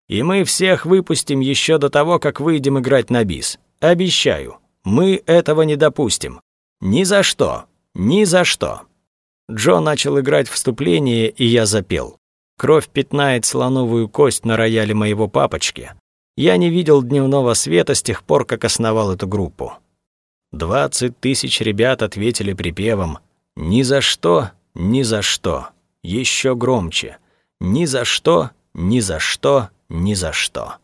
И мы всех выпустим еще до того, как выйдем играть на бис. Обещаю, мы этого не допустим. Ни за что, ни за что. Джо начал играть вступление, и я запел. Кровь пятнает слоновую кость на рояле моего папочки. Я не видел дневного света с тех пор, как основал эту группу. Двадцать тысяч ребят ответили припевом «Ни за что, ни за что». Еще громче. «Ни за что, ни за что, ни за что.